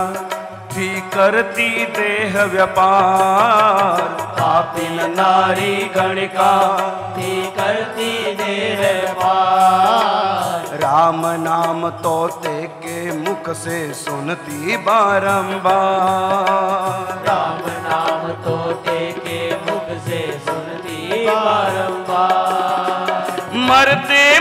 भी करती देह व्यापार। पापिन नारी गणिका थी करती देह पार राम नाम तोते के मुख से सुनती बारंबार। राम नाम तोते के मुख से सुनती बारंबार। मरते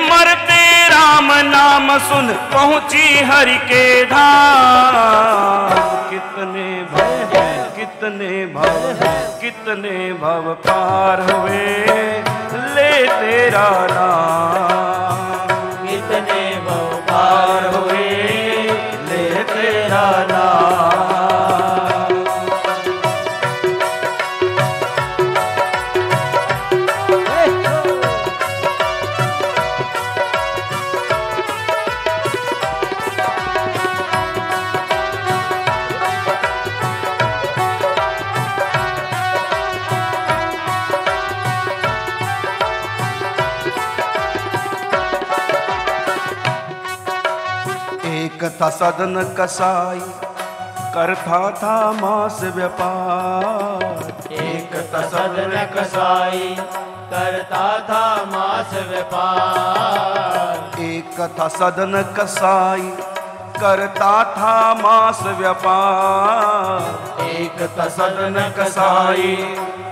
राम नाम सुन पहुँची हरि के धाम। कितने भय है, कितने भव कितने भव पार हुए। ले तेरा नाम। था सदन कसाई करता था मास व्यापार। एक तसदन कसाई करता था मास व्यापार। एक था सदन कसाई करता था मास व्यापार। एक तसदन कसाई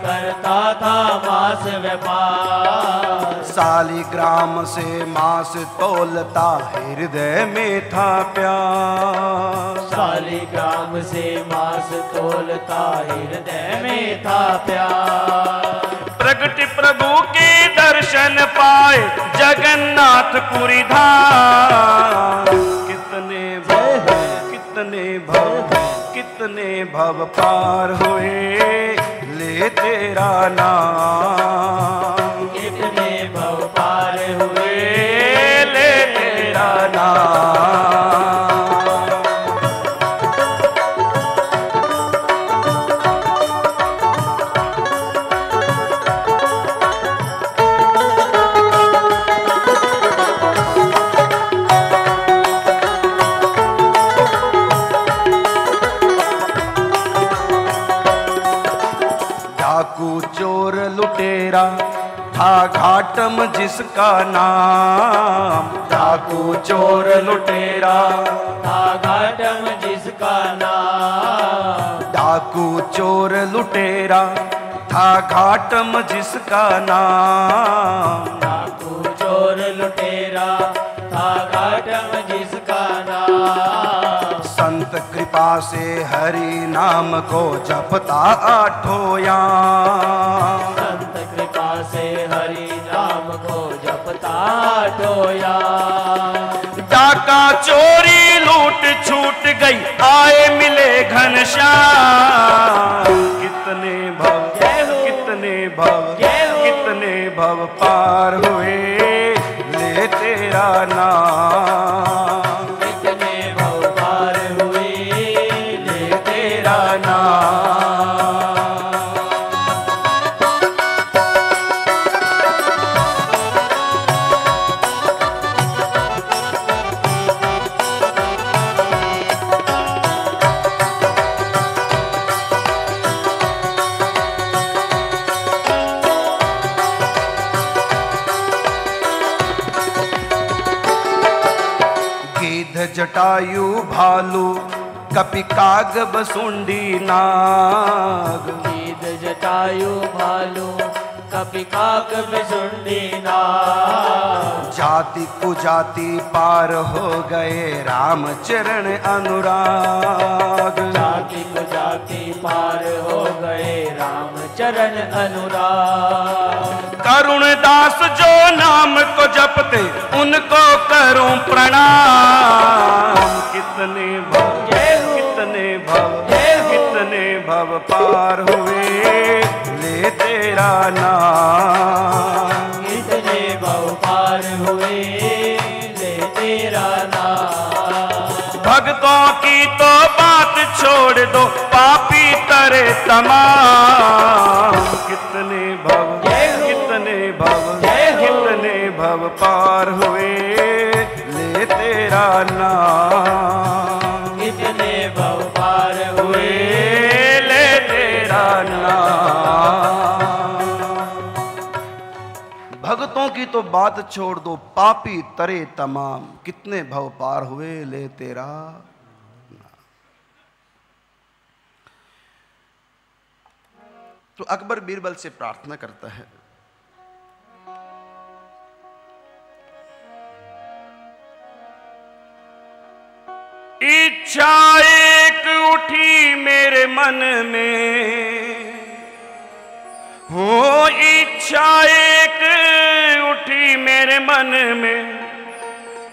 करता था मास व्यापार। सालिग्राम से मास तोलता हृदय में था प्यार। शालिग्राम से मास तोलता हृदय में था प्यार। प्रगट प्रभु के दर्शन पाए जगन्नाथपुरी धाम कितने भव कितने भव कितने भव पार हुए। ले तेरा जिसका नाम डाकू चोर लुटेरा। था घाटम जिसका नाम। डाकू चोर लुटेरा था घाटम जिसका नाम। डाकू चोर लुटेरा था घाटम जिसका नाम। संत कृपा से हरि नाम को जपता आठों डाका चोरी लूट छूट गई आए मिले घनश्याम। कितने भव कितने भव कितने भव पार हुए ले तेरा नाम। जटायु भालू कपि काग बसुंडी नाग। गीत जटायु भालू कपि काक बिसुंडी नाग। जाति कुजाति पार हो गए राम चरण अनुराग। जाति को जाति पार हो गए राम चरण अनुराग। करुण दास जो नाम को जपते उनको करूँ प्रणाम। कितने भव। कितने भव कितने भव पार हुए ले तेरा नाम। कितने भव पार हुए ले तेरा नाम। भक्तों की तो बात छोड़ दो पापी तरे तमाम। तेरा नाम। कितने बहुपार हुए। ले तेरा नाम। भगतों की तो बात छोड़ दो पापी तरे तमाम। कितने भवपार हुए ले तेरा तो अकबर बीरबल से प्रार्थना करता है। इच्छा एक उठी मेरे मन में। हो इच्छा एक उठी मेरे मन में।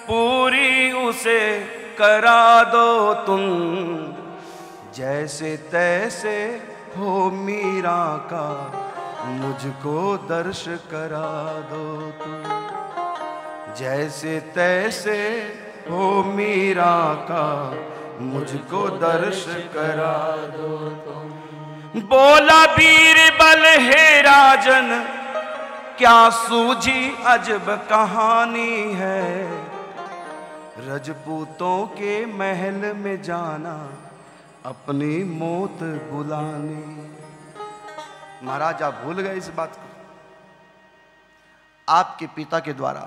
पूरी उसे करा दो तुम। जैसे तैसे हो मीरा का, मुझको दर्श करा दो तुम। जैसे तैसे हो मीरा का मुझको दर्श करा दो तुम। बोला बीरबल हे राजन, क्या सूझी अजब कहानी है? रजपूतों के महल में जाना, अपनी मौत बुलानी। महाराज भूल गए इस बात को। आपके पिता के द्वारा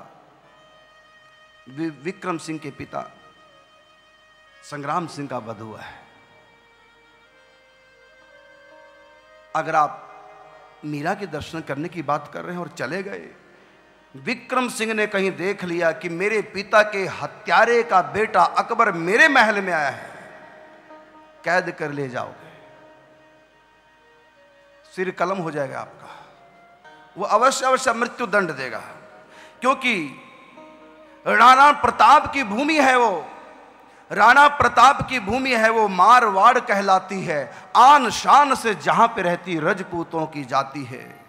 विक्रम सिंह के पिता संग्राम सिंह का वध हुआ है। अगर आप मीरा के दर्शन करने की बात कर रहे हैं और चले गए, विक्रम सिंह ने कहीं देख लिया कि मेरे पिता के हत्यारे का बेटा अकबर मेरे महल में आया है। कैद कर ले जाओगे। सिर कलम हो जाएगा आपका। वो अवश्य अवश्य मृत्यु दंड देगा। क्योंकि राणा प्रताप की भूमि है वो। राणा प्रताप की भूमि है वो मारवाड़ कहलाती है। आन शान से जहाँ पे रहती रजपूतों की जाति है।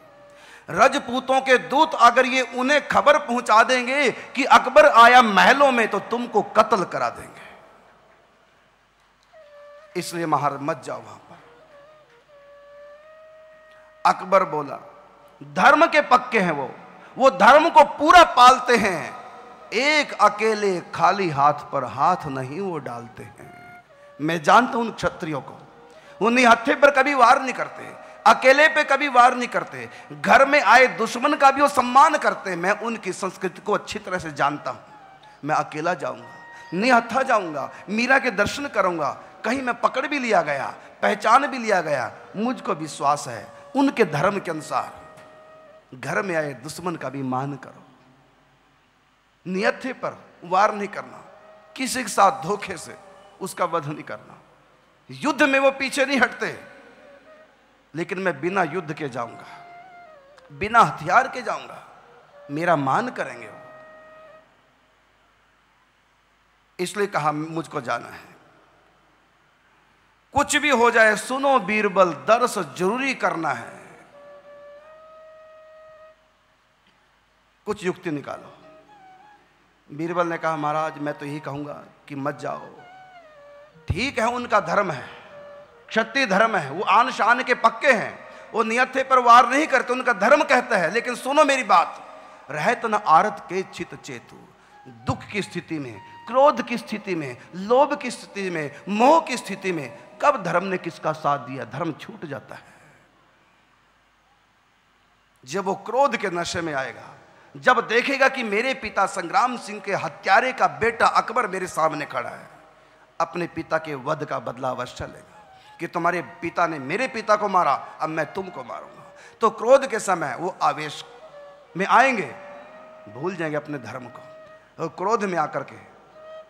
रजपूतों के दूत अगर ये उन्हें खबर पहुँचा देंगे कि अकबर आया महलों में तो तुमको कत्ल करा देंगे। इसलिए महाराज मत जाओ वहाँ पर। अकबर बोला, धर्म के पक्के हैं वो। वो धर्म को पूरा पालते हैं। एक अकेले खाली हाथ पर हाथ नहीं वो डालते हैं। मैं जानता हूँ उन क्षत्रियों को। वो निहत्थे पर कभी वार नहीं करते। अकेले पे कभी वार नहीं करते। घर में आए दुश्मन का भी वो सम्मान करते मैं उनकी संस्कृति को अच्छी तरह से जानता हूँ। मैं अकेला जाऊँगा। निहत्था जाऊँगा। मीरा के दर्शन करूँगा। कहीं मैं पकड़ भी लिया गया, पहचान भी लिया गया। मुझको विश्वास है उनके धर्म के अनुसार। घर में आए दुश्मन का भी मान करो। नियत पर वार नहीं करना। किसी के साथ धोखे से उसका वध नहीं करना। युद्ध में वो पीछे नहीं हटते, लेकिन मैं बिना युद्ध के जाऊँगा, बिना हथियार के जाऊँगा। मेरा मान करेंगे वो। इसलिए कहा, मुझको जाना है। कुछ भी हो जाए, सुनो बीरबल दर्श ज़रूरी करना है। कुछ युक्ति निकालो। बीरबल ने कहा, महाराज, मैं तो यही कहूँगा कि मत जाओ। ठीक है, उनका धर्म है, क्षत्रिय धर्म है, वो आन शान के पक्के हैं। वो नियत पर वार नहीं करते, उनका धर्म कहता है। लेकिन सुनो मेरी बात, रहत न आरत के चित चेतु। दुख की स्थिति में, क्रोध की स्थिति में, लोभ की स्थिति में, मोह की स्थिति में, कब धर्म ने किसका साथ दिया? धर्म छूट जाता है। जब वो क्रोध के नशे में आएगा जब देखेगा कि मेरे पिता संग्राम सिंह के हत्यारे का बेटा अकबर मेरे सामने खड़ा है, अपने पिता के वध का बदला अवश्य लेगा कि तुम्हारे पिता ने मेरे पिता को मारा, अब मैं तुमको मारूँगा। तो क्रोध के समय वो आवेश में आएँगे, भूल जाएँगे अपने धर्म को। और क्रोध में आकर के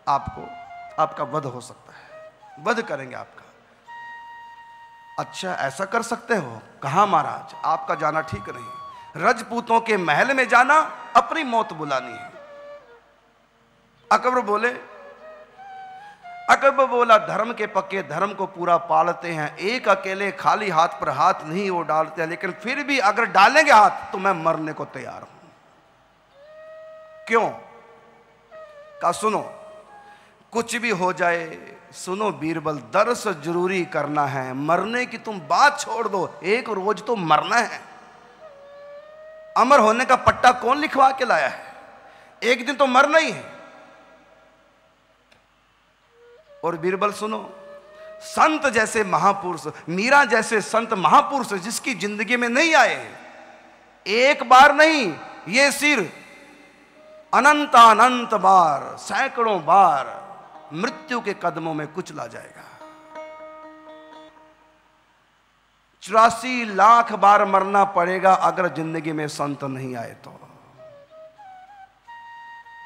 आपको, आपका वध हो सकता है। वध करेंगे आपका। अच्छा ऐसा कर सकते हो। कहा महाराज? आपका जाना ठीक नहीं। रजपूतों के महल में जाना अपनी मौत बुलानी है। अकबर बोले, अकबर बोला, धर्म के पक्के धर्म को पूरा पालते हैं। एक अकेले खाली हाथ पर हाथ नहीं वो डालते हैं, लेकिन फिर भी अगर डालेंगे हाथ तो मैं मरने को तैयार हूँ। क्यों? का सुनो, कुछ भी हो जाए, सुनो बीरबल दर्श ज़रूरी करना है। मरने की तुम बात छोड़ दो, एक रोज तो मरना है। अमर होने का पट्टा कौन लिखवा के लाया है? एक दिन तो मर नहीं है। और बीरबल सुनो, संत जैसे महापुरुष, मीरा जैसे संत महापुरुष जिसकी ज़िंदगी में नहीं आए एक बार नहीं, ये सिर अनंत अनंत बार, सैकड़ों बार मृत्यु के कदमों में कुचला जाएगा। चौरासी लाख बार मरना पड़ेगा अगर ज़िंदगी में संत नहीं आए तो।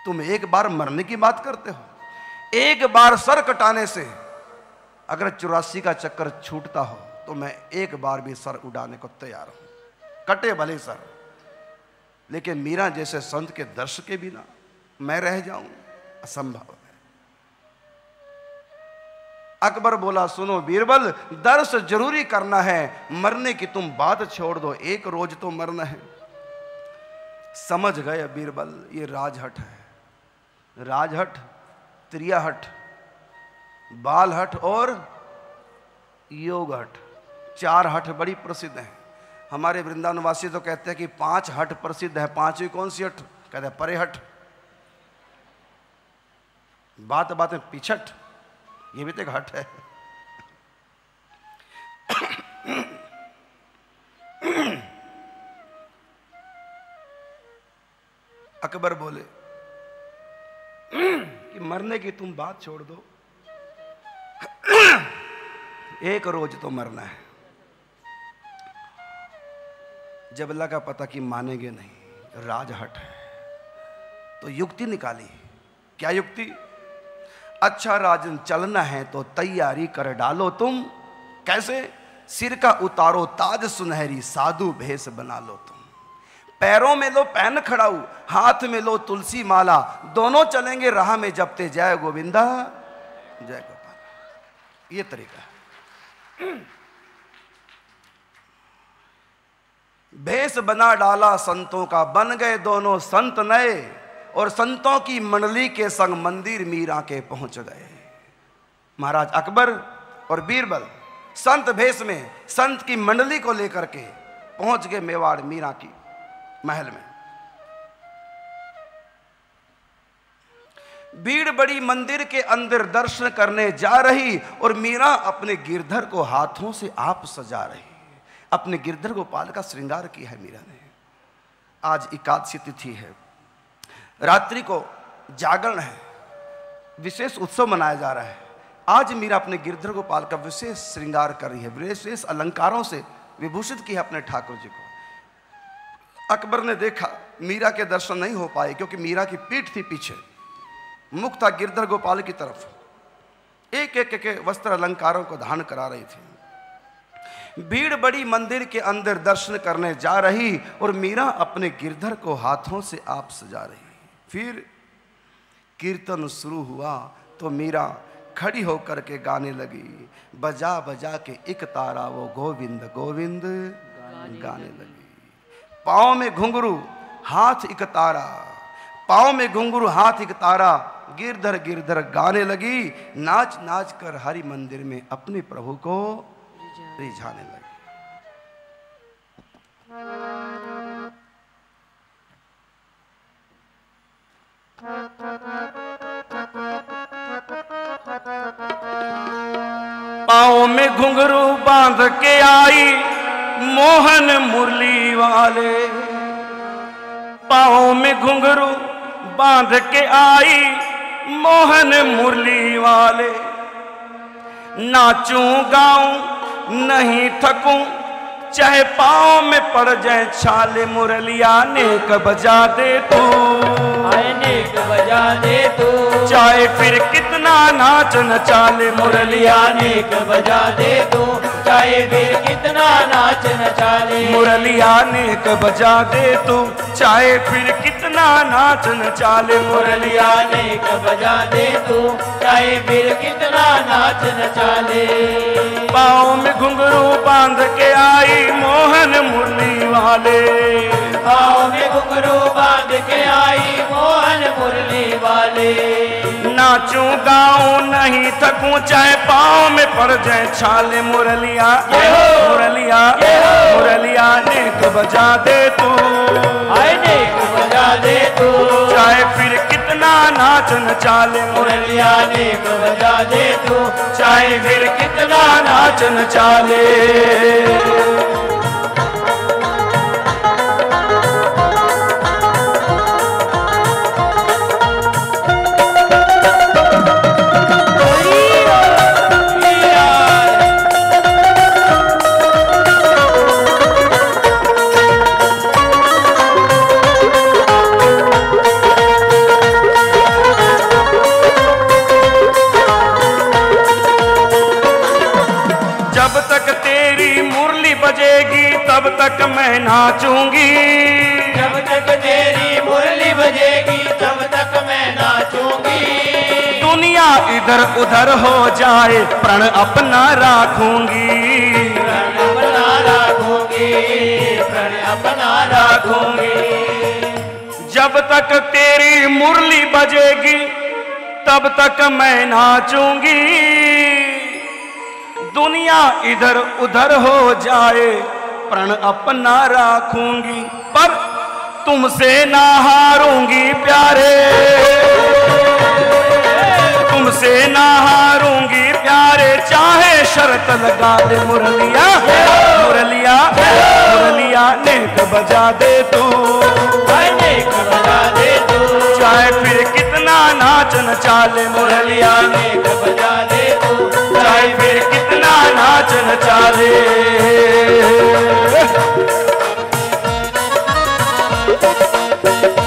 तुम एक बार मरने की बात करते हो। एक बार सर कटाने से अगर चौरासी का चक्कर छूटता हो तो मैं एक बार भी सर उड़ाने को तैयार हूँ। कटे भले सर। लेकिन मीरा जैसे संत के दर्श के बिना मैं रह जाऊँ, असंभव। अकबर बोला, सुनो बीरबल दर्श ज़रूरी करना है। मरने की तुम बात छोड़ दो, एक रोज तो मरना है। समझ गए बीरबल, ये राजहट है। राजहट, त्रियाहट, बालहट और योगहट चार हट बड़ी प्रसिद्ध हैं। हमारे वृंदावनवासी तो कहते हैं कि पाँच हट प्रसिद्ध है। पांचवी कौन सी हट? कहते हैं परे हट बात बात पिछट। ये भी तो हट है। अकबर बोले, कि मरने की तुम बात छोड़ दो। एक रोज तो मरना है। जब अल्लाह का पता कि मानेंगे नहीं, राजहट है। तो युक्ति निकाली। क्या युक्ति? अच्छा राजन चलना है तो तैयारी कर डालो तुम। कैसे? सिर का उतारो ताज सुनहरी, साधु भेष बना लो तुम। पैरों में लो पैन खड़ाऊ, हाथ में लो तुलसी माला, दोनों चलेंगे राह में जपते। जय गोविंदा, जय गोपाल। ये तरीका है। भेष बना डाला संतों का, बन गए दोनों संत नए। और संतों की मंडली के संग मंदिर मीरा के पहुँच गए। महाराज अकबर और बीरबल संत भेष में संत की मंडली को लेकर के पहुँच गए मेवाड़ मीरा की महल में। भीड़ बड़ी मंदिर के अंदर दर्शन करने जा रही और मीरा अपने गिरधर को हाथों से आप सजा रही अपने गिरधर गोपाल का श्रृंगार किया है मीरा ने। आज एकादशी तिथि है। रात्रि को जागरण है, विशेष उत्सव मनाया जा रहा है। आज मीरा अपने गिरधर गोपाल का विशेष श्रृंगार कर रही है, विशेष अलंकारों से विभूषित किया अपने ठाकुर जी को। अकबर ने देखा, मीरा के दर्शन नहीं हो पाए, क्योंकि मीरा की पीठ थी पीछे। मुख था गिरधर गोपाल की तरफ़। एक एक के वस्त्र अलंकारों को धारण करा रही थी। भीड़ बड़ी मंदिर के अंदर दर्शन करने जा रही और मीरा अपने गिरधर को हाथों से आप सजा रही। फिर कीर्तन शुरू हुआ तो मीरा खड़ी होकर के गाने लगी। बजा बजा के एक तारा, वो गोविंद गोविंद गाने लगी। पाँव में घुंघरू, हाथ एक तारा। पाँव में घुंघरू, हाथ एक तारा। गिरधर गिरधर गाने लगी। नाच नाच कर हरि मंदिर में अपने प्रभु को रिझाने लगी। पाँव में घुंघरू बाँध के आई मोहन मुरली वाले। पाओ में घुंघरू बाँध के आई मोहन मुरली वाले। नाचूं, गाऊं, नहीं थकूं चाहे पाँव में पड़ जाए छाले, मुरलिया, नेक बजा दे तू। नेक बजा दे तू। चाहे फिर कितना नाच नचाले मुरलिया नेक बजा दे तू। चाहे फिर कितना नाच नचाले मुरलिया नेक बजा दे तू। चाहे फिर कितना नाच नचाले मुरलिया नेक बजा दे तू। चाहे फिर कितना नाच नचाले पाँव में घुंघरू बाँध के आई मोहन मुरली वाले। पाँव में घुंघरू बाँध के आई मोहन मुरली वाले। नाचूं गाऊं नहीं थकूं चाहे पाँव में पड़ जाए छाले। मुरलिया मुरलिया मुरलिया ने नेक बजा दे तू। आए नेक बजा दे तू। चाहे फिर कितना नाच नचाले मुरलिया नेक बजा दे तू। चाहे फिर कितना नाच नचाले उधर हो जाए प्रण अपना राखूँगी अपना राखूँगी प्रण अपना राखूँगी। जब तक तेरी मुरली बजेगी, तब तक मैं नाचूँगी। दुनिया इधर उधर हो जाए, प्रण अपना राखूँगी। पर तुमसे ना हारूँगी प्यारे। तुमसे ना हारूँगी प्यारे चाहे शर्त लगा दे मुरलिया। मुरलिया मुरलिया नेक बजा दे तू। अनेक बजा दे तू। चाहे फिर कितना नाचन चाले मुरलिया। अनेक बजा दे तू। चाहे फिर कितना नाचन चाले। ना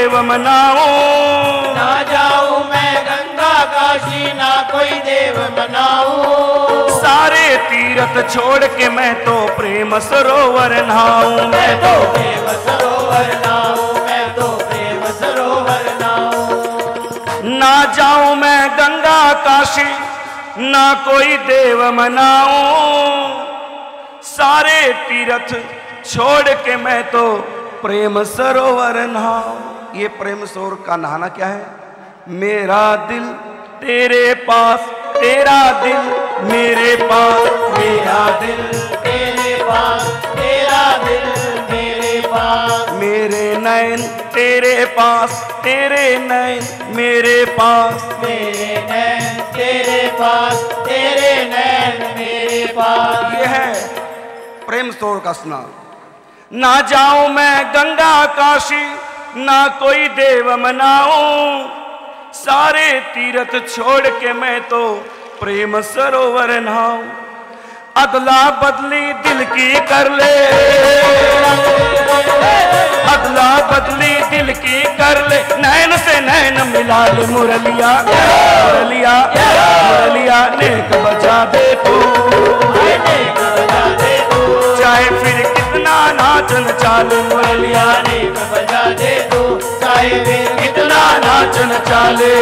देव मनाऊं ना जाऊँ मैं गंगा काशी ना कोई देव मनाऊं सारे तीरथ छोड़ के मैं तो प्रेम सरोवर नहाऊं मैं तो प्रेम सरोवर नाऊं मैं तो प्रेम सरोवर नाऊं। ना जाऊँ मैं गंगा काशी ना कोई देव मनाऊं। सारे तीरथ छोड़ के मैं तो प्रेम सरोवर नहाऊं ये प्रेम सरोवर का नहाना क्या है? मेरा दिल तेरे पास, तेरा दिल मेरे पास, मेरा दिल तेरे पास, तेरा दिल मेरे पास। मेरे नैन तेरे पास, तेरे नैन मेरे पास। मेरे नैन तेरे पास, तेरे नैन मेरे पास। ये है प्रेम सरोवर का स्नान ना जाऊँ मैं गंगा काशी ना कोई देव मनाऊं। सारे तीरथ छोड़ के मैं तो प्रेम सरोवर नहाऊं। अदला बदली दिल की कर ले। अदला बदली दिल की कर ले। नैन से नैन मिला ले मुरलिया मुरलिया मुरलिया, नेक बजा दे तू। चाहे फिर कितना नाचन चाल मुरलिया ने। बजा दे दो चाहे फिर कितना नाचन चाले।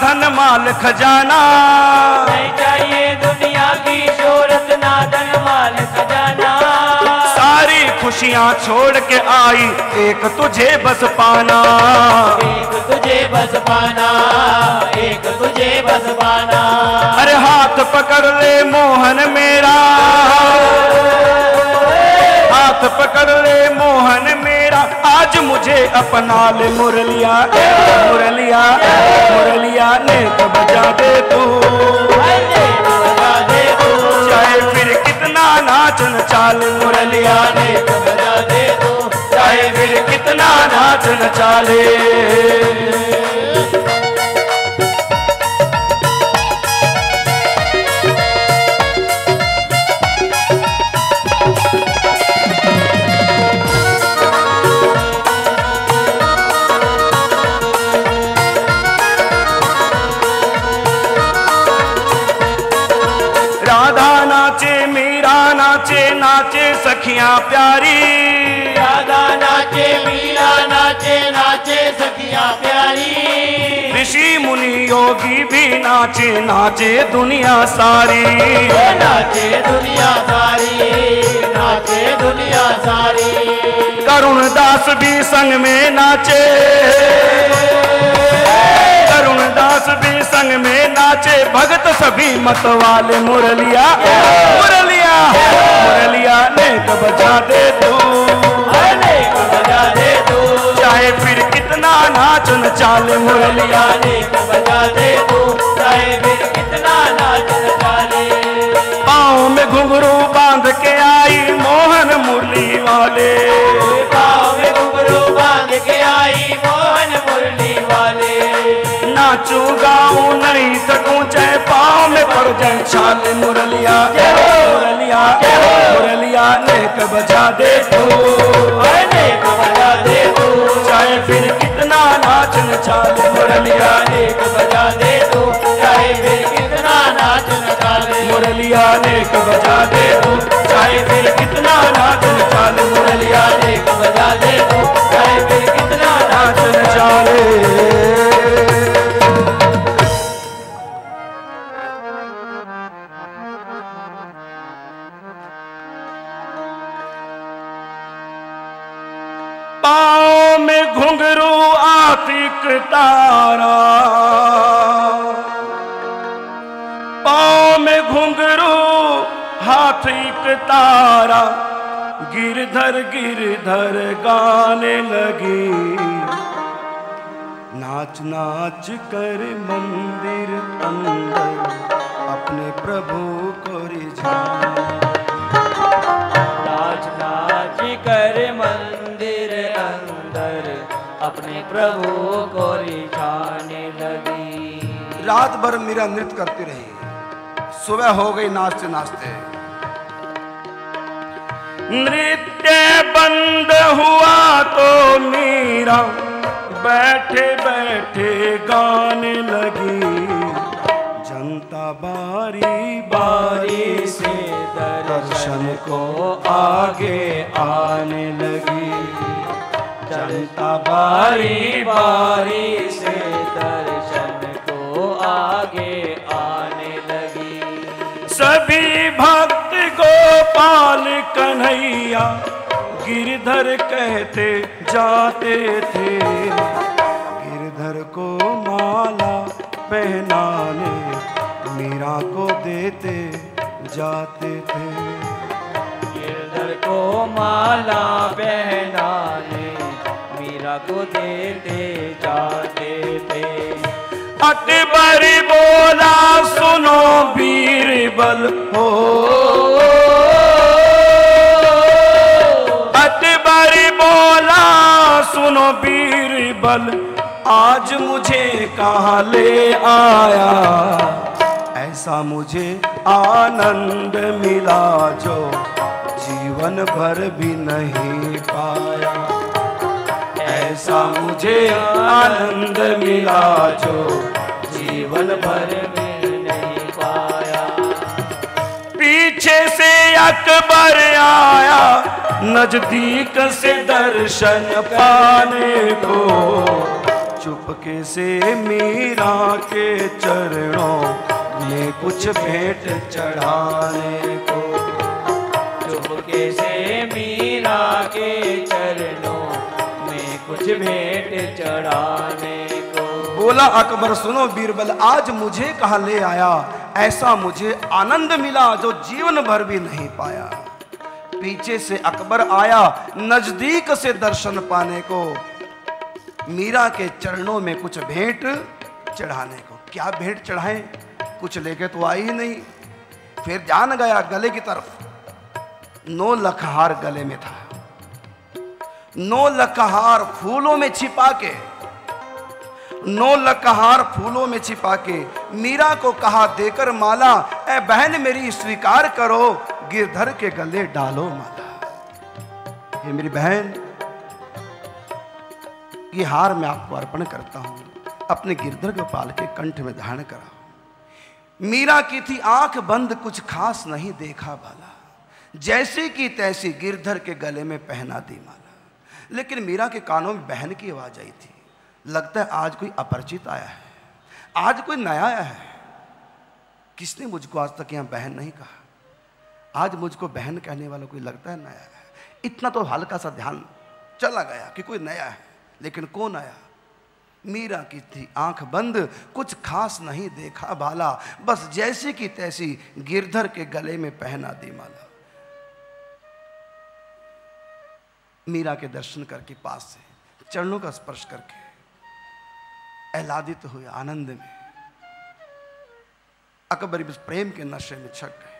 धन माल खजाना नहीं चाहिए दुनिया की शोहरत ना धन माल खजाना सारी खुशियाँ छोड़ के आई एक तुझे बस पाना। एक तुझे बस पाना एक तुझे बस पाना। अरे हाथ पकड़ ले मोहन मेरा। हाथ पकड़ ले मोहन मेरा। आज मुझे अपना ले मुरलिया मुरलिया मुरलिया ने तू बजा दे तू। चाहे फिर कितना नाचन चाल मुरलिया ने चाहे फिर कितना नाचन चाले। नाचे नाचे दुनिया सारी। नाचे दुनिया सारी नाचे दुनिया सारी। करुण दास भी संग में नाचे। करुण दास भी संग में नाचे। भगत सभी मत वाले मुरलिया मुरलिया मुरलिया नेक बजा दे तू। कितना नाच न चाले मुरलिया अनेक बजा दे तू फिर कितना नाच चाले पाँव में घुंघरू बाँध के आई मोहन मुरली। वाले पाँव में घुंघरू बाँध के आई मोहन मुरली वाले। नाचू गाऊं नहीं थकूं चाहे पाँव में पड़ जाए छाल मुरलिया। मुरलिया मुरलिया, नेक बजा दे तू। अनेक बजा दे चाल मुरलिया अनेक बजा दे तू। चाहे फिर कितना नाच चाले मुरलिया नेक बजा दे तू। चाहे फिर कितना नाच न चाल मुरलिया अनेक बजा दे तू। चाहे फिर कितना नाच नाच न पाँव में घुंघरू आतिक तारा। पाँव में घुंघरू हाथिक तारा, गिरधर गिरधर गाने लगी। नाच नाच कर मंदिर अंदर, अपने प्रभु को रिझाए अपने प्रभु को रिझाने लगी। रात भर मीरा नृत्य करती रही। सुबह हो गई नाचते नाचते। नृत्य बंद हुआ तो मीरा बैठे बैठे गाने लगी। जनता बारी बारी से दर्शन को आगे आने लगी। जनता बारी बारी से दर्शन को आगे आने लगी। सभी भक्त गोपाल कन्हैया गिरधर कहते जाते थे। गिरधर को माला पहनाने मीरा को देते जाते थे। गिरधर को माला पहनाने मीरा को देते, जाते थे। अकबर बोला, सुनो बीरबल हो। अकबर बोला, सुनो बीरबल आज मुझे कहाँ ले आया? ऐसा मुझे आनंद मिला, जो जीवन भर भी नहीं पाया। ऐसा मुझे आनंद मिला जो जीवन भर मिल नहीं पाया। पीछे से अकबर आया, नज़दीक से दर्शन पाने को। चुपके से मीरा के चरणों में कुछ भेंट चढ़ाने को। भेंट चढ़ाने को। बोला, अकबर, सुनो बीरबल, आज मुझे कहा ले आया? ऐसा मुझे आनंद मिला जो जीवन भर भी नहीं पाया। पीछे से अकबर आया नज़दीक से दर्शन पाने को। मीरा के चरणों में कुछ भेंट चढ़ाने को। क्या भेंट चढ़ाएँ? कुछ लेके तो आई ही नहीं। फिर जान गया गले की तरफ़। नौ लखहार गले में था। नौ लकहार फूलों में छिपा के नौ लकहार फूलों में छिपा के मीरा को कहा देकर माला, ए बहन मेरी, स्वीकार करो, गिरधर के गले डालो माला। ये मेरी बहन, ये हार मैं आपको अर्पण करता हूँ। अपने गिरधर गोपाल के कंठ में धारण करा मीरा की थी आँख बंद, कुछ खास नहीं देखा भाला जैसे की तैसी गिरधर के गले में पहना दी माला। लेकिन मीरा के कानों में बहन की आवाज़ आई थी। लगता है आज कोई अपरिचित आया है। आज कोई नया आया है। किसने मुझको आज तक यहाँ बहन नहीं कहा? आज मुझको बहन कहने वाला कोई लगता है नया है? इतना तो हल्का सा ध्यान चला गया कि कोई नया है, लेकिन कौन आया? मीरा की थी आँख बंद, कुछ खास नहीं देखा भाला बस जैसी की तैसी गिरधर के गले में पहना दी माला मीरा के दर्शन करके पास से चरणों का स्पर्श करके एहलादित हुए आनंद में। अकबर इस प्रेम के नशे में छक गए।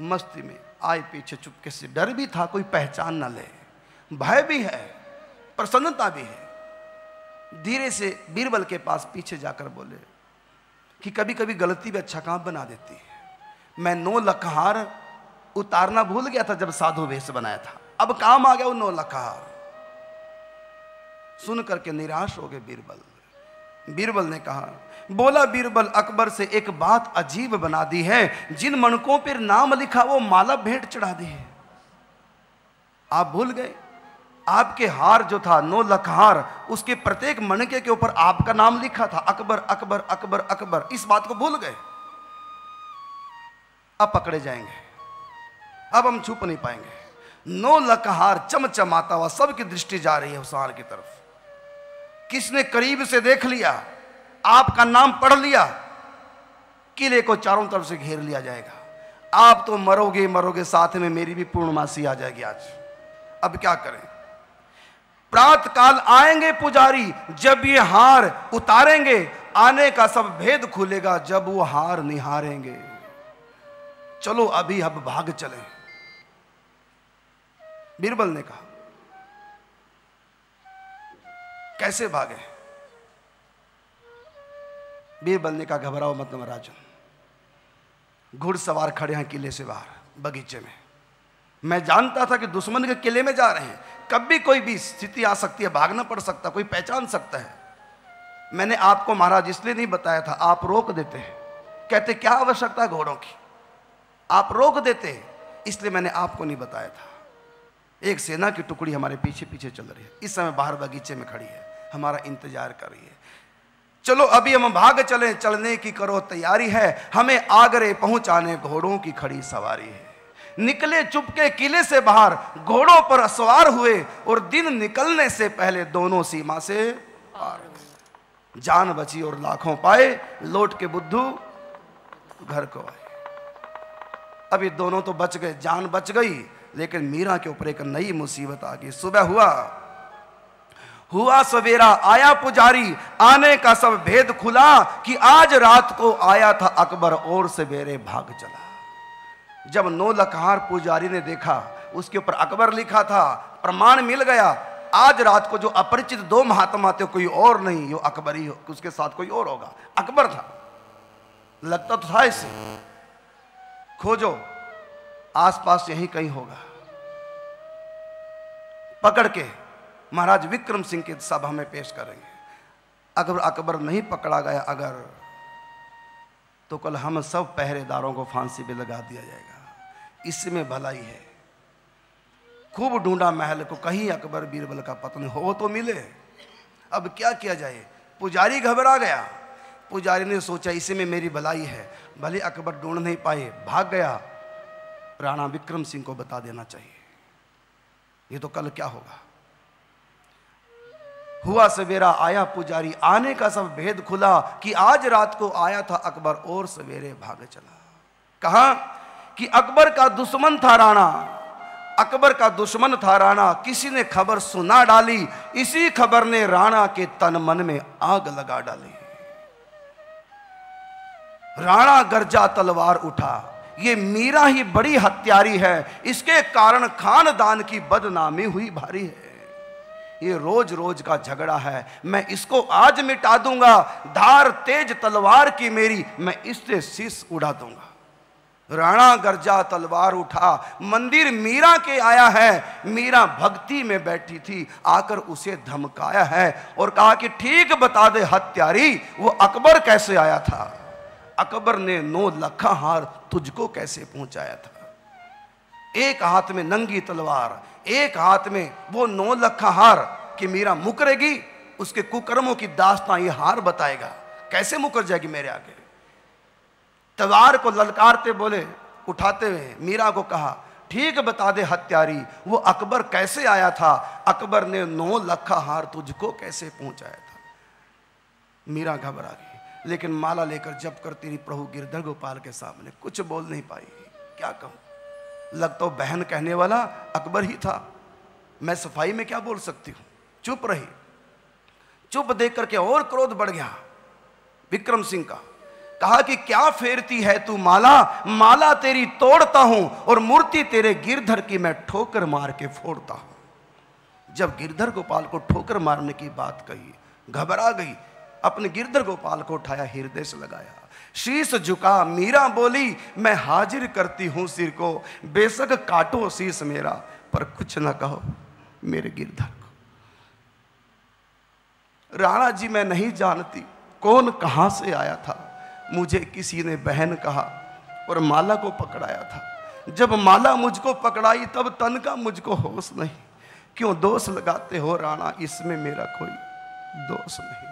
मस्ती में आए पीछे चुपके से। डर भी था, कोई पहचान ना ले। भय भी है, प्रसन्नता भी है। धीरे से बीरबल के पास पीछे जाकर बोले कि कभी कभी गलती भी अच्छा काम बना देती है। मैं नो लखहार उतारना भूल गया था जब साधु वेश बनाया था। अब काम आ गया वो नौ लखहार सुन करके निराश हो गए बीरबल। बीरबल ने कहा, बोला, बीरबल, अकबर से एक बात अजीब बना दी है। जिन मणकों पर नाम लिखा, वो माला भेंट चढ़ा दी है। आप भूल गए। आपके हार जो था नो लखहार उसके प्रत्येक मणके के ऊपर आपका नाम लिखा था। अकबर अकबर अकबर अकबर, इस बात को भूल गए। अब पकड़े जाएँगे। अब हम छुप नहीं पाएँगे। नो लकहार चमचमाता हुआ सबकी दृष्टि जा रही है हार की तरफ़। किसने करीब से देख लिया? आपका नाम पढ़ लिया? किले को चारों तरफ़ से घेर लिया जाएगा। आप तो मरोगे मरोगे, साथ में मेरी भी पूर्णमासी आ जाएगी आज। अब क्या करें? प्रात काल आएँगे पुजारी, जब ये हार उतारेंगे, आने का सब भेद खुलेगा, जब वो हार निहारेंगे। चलो अभी अब भाग चले। बीरबल ने कहा, कैसे भागे? बीरबल ने कहा, घबराओ मत महाराज, घुड़सवार खड़े हैं किले से बाहर, बगीचे में। मैं जानता था कि दुश्मन के किले में जा रहे हैं। कभी कोई भी स्थिति आ सकती है, भागना पड़ सकता कोई पहचान सकता है। मैंने आपको महाराज इसलिए नहीं बताया था, आप रोक देते हैं। कहते, क्या आवश्यकता घोड़ों की? आप रोक देते हैं, इसलिए मैंने आपको नहीं बताया था। एक सेना की टुकड़ी हमारे पीछे पीछे चल रही है। इस समय बाहर बगीचे में खड़ी है। हमारा इंतज़ार कर रही है। चलो, अभी हम भाग चले, चलने की करो तैयारी है। हमें आगरे पहुँचाने घोड़ों की खड़ी सवारी है। निकले चुपके किले से बाहर, घोड़ों पर सवार हुए और दिन निकलने से पहले दोनों सीमा से पार। जान बची और लाखों पाए, लौट के बुद्धू घर को आए। अभी दोनों तो बच गए, जान बच गई। लेकिन मीरा के ऊपर एक नई मुसीबत आ गई। सुबह हुआ। हुआ सवेरा, आया पुजारी, आने का सब भेद खुला कि आज रात को आया था अकबर और सवेरे भाग चला। जब नौ लखहार पुजारी ने देखा, उसके ऊपर अकबर लिखा था, प्रमाण मिल गया, आज रात को जो अपरिचित दो महात्मा थे, कोई और नहीं, यो अकबर ही हो, उसके साथ कोई और होगा। अकबर था। लगता तो था इसे। खोजो, आसपास यही कहीं होगा। पकड़ के महाराज विक्रम सिंह की सभा में पेश करेंगे। अगर अकबर नहीं पकड़ा गया अगर तो कल हम सब पहरेदारों को फांसी पे लगा दिया जाएगा। इसमें भलाई है। खूब ढूंढा महल को, कहीं अकबर बीरबल का पतन हो तो मिले। अब क्या किया जाए? पुजारी घबरा गया। पुजारी ने सोचा इसी में मेरी भलाई है। भले अकबर ढूंढ नहीं पाए, भाग गया। राणा विक्रम सिंह को बता देना चाहिए। ये तो कल क्या होगा? हुआ सवेरा आया पुजारी, आने का सब भेद खुला कि आज रात को आया था अकबर और सवेरे भाग चला। कहा कि अकबर का दुश्मन था राणा, अकबर का दुश्मन था राणा, किसी ने खबर सुना डाली, इसी खबर ने राणा के तन मन में आग लगा डाली। राणा गर्जा तलवार उठा ये मीरा ही बड़ी हत्यारी है। इसके कारण खानदान की बदनामी हुई भारी है। ये रोज रोज का झगड़ा है। मैं इसको आज मिटा दूँगा। धार तेज तलवार की मेरी, मैं इससे शीश उड़ा दूँगा। राणा गर्जा तलवार उठा। मंदिर मीरा के आया है। मीरा भक्ति में बैठी थी। आकर उसे धमकाया है और कहा कि, ठीक बता दे हत्यारी, वो अकबर कैसे आया था? अकबर ने नौ लखा हार तुझको कैसे पहुँचाया था? एक हाथ में नंगी तलवार, एक हाथ में वो नौ लखा हार कि मीरा मुकरेगी, उसके कुकर्मों की दास्तां ये हार बताएगा। कैसे मुकर जाएगी मेरे आगे? तलवार को ललकारते बोले, उठाते हुए मीरा को कहा, ठीक बता दे हत्यारी, वो अकबर कैसे आया था? अकबर ने नौ लखा हार तुझको कैसे पहुँचाया था? मीरा घबरा गई। लेकिन माला लेकर जब कर तेरी प्रभु गिरधर गोपाल के सामने। कुछ बोल नहीं पाई। क्या कहूँ? लग तो बहन कहने वाला अकबर ही था। मैं सफ़ाई में क्या बोल सकती हूँ? चुप रही। चुप देख करके और क्रोध बढ़ गया। विक्रम सिंह का। कहा कि क्या फेरती है तू माला? माला तेरी तोड़ता हूँ और मूर्ति तेरे गिरधर की मैं ठोकर मार के फोड़ता हूँ। जब गिरधर गोपाल को ठोकर मारने की बात कही, घबरा गई। अपने गिरधर गोपाल को उठाया, हृदय से लगाया। शीश झुका, मीरा बोली, मैं हाजिर करती हूँ सिर को। बेशक काटो शीश मेरा, पर कुछ ना कहो मेरे गिरधर को। राणा जी, मैं नहीं जानती कौन कहाँ से आया था। मुझे किसी ने बहन कहा और माला को पकड़ाया था। जब माला मुझको पकड़ाई, तब तन का मुझको होश नहीं। क्यों दोष लगाते हो राणा? इसमें मेरा कोई दोष नहीं।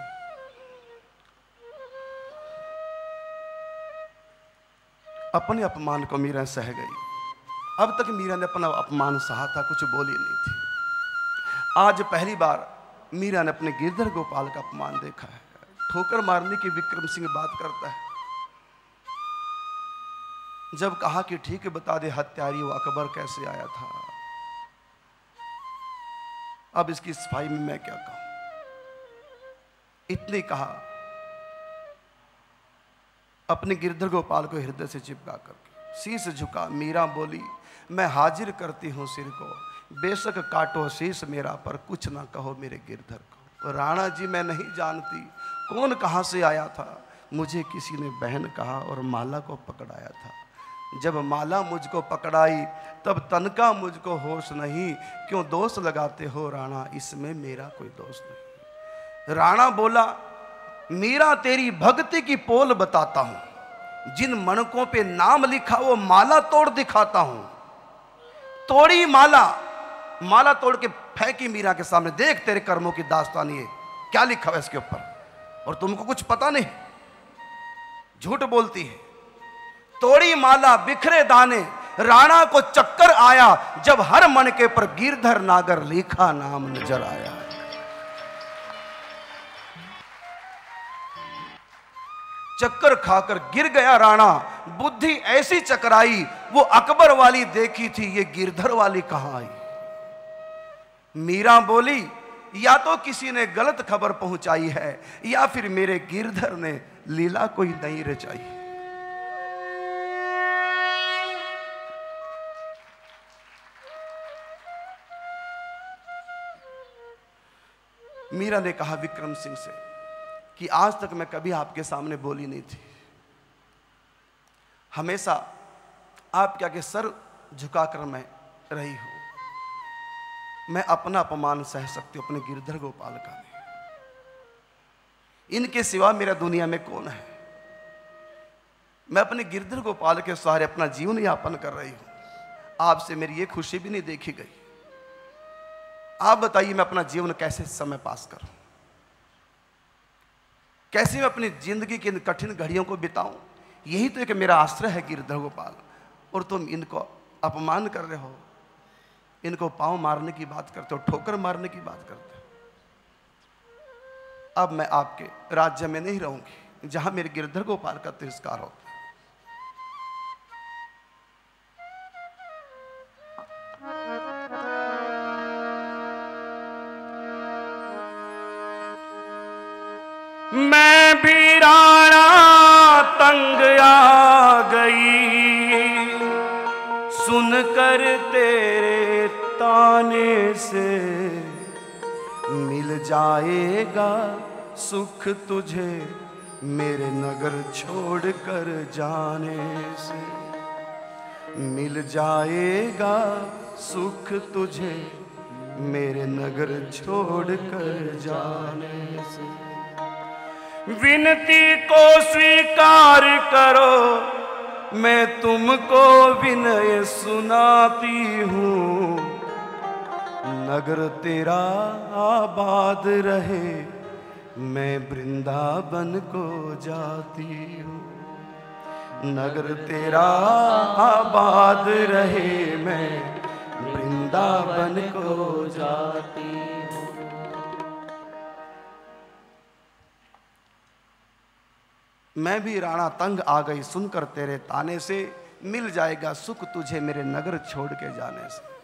अपने अपमान को मीरा सह गई। अब तक मीरा ने अपना अपमान सहा था कुछ बोली नहीं थी। आज पहली बार मीरा ने अपने गिरधर गोपाल का अपमान देखा है। ठोकर मारने की विक्रम सिंह बात करता है। जब कहा कि ठीक है बता दे, हत्यारी वो अकबर कैसे आया था? अब इसकी सफ़ाई में मैं क्या कहूँ? इतने कहा अपने गिरधर गोपाल को हृदय से चिपका करके शीश झुका, मीरा बोली, मैं हाजिर करती हूँ सिर को। बेशक काटो शीश मेरा, पर कुछ ना कहो मेरे गिरधर को। राणा जी, मैं नहीं जानती कौन कहाँ से आया था। मुझे किसी ने बहन कहा और माला को पकड़ाया था। जब माला मुझको पकड़ाई, तब तनका मुझको होश नहीं। क्यों दोष लगाते हो राणा? इसमें मेरा कोई दोष नहीं। राणा बोला मीरा तेरी भक्ति की पोल बताता हूँ। जिन मनकों पे नाम लिखा वो माला तोड़ दिखाता हूँ। तोड़ी माला माला तोड़ के फेंकी मीरा के सामने। देख तेरे कर्मों की दास्तानी है। क्या लिखा हुआ इसके ऊपर? और तुमको कुछ पता नहीं? झूठ बोलती है। तोड़ी माला, बिखरे दाने, राणा को चक्कर आया, जब हर मन के पर गिरधर नागर लिखा नाम नज़र आया। चक्कर खाकर गिर गया राणा। बुद्धि ऐसी चकराई, वो अकबर वाली देखी थी, ये गिरधर वाली कहाँ आई? मीरा बोली, या तो किसी ने गलत खबर पहुंचाई है, या फिर मेरे गिरधर ने लीला कोई नहीं रचाई। मीरा ने कहा, विक्रम सिंह से कि आज तक मैं कभी आपके सामने बोली नहीं थी। हमेशा आप क्या के सर झुकाकर मैं रही हूँ। मैं अपना अपमान सह सकती हूँ अपने गिरधर गोपाल का नहीं इनके सिवा मेरा दुनिया में कौन है? मैं अपने गिरधर गोपाल के सहारे अपना जीवन यापन कर रही हूँ। आपसे मेरी ये खुशी भी नहीं देखी गई। आप बताइए मैं अपना जीवन कैसे समय पास करूँ? कैसे मैं अपनी ज़िंदगी की इन कठिन घड़ियों को बिताऊं? यही तो एक मेरा आश्रय है गिरधर गोपाल। और तुम इनको अपमान कर रहे हो। इनको पाँव मारने की बात करते हो, ठोकर मारने की बात करते हो। अब मैं आपके राज्य में नहीं रहूँगी, जहाँ मेरे गिरधर गोपाल का तिरस्कार होता से मिल जाएगा सुख तुझे मेरे नगर छोड़कर जाने से। मिल जाएगा सुख तुझे मेरे नगर छोड़कर जाने से। विनती को स्वीकार करो, मैं तुमको विनय सुनाती हूँ। नगर तेरा आबाद रहे, मैं वृंदावन को जाती हूँ। नगर तेरा आबाद रहे, मैं वृंदावन को जाती मैं भी राणा तंग आ गई सुनकर तेरे ताने से मिल जाएगा सुख तुझे मेरे नगर छोड़ के जाने से।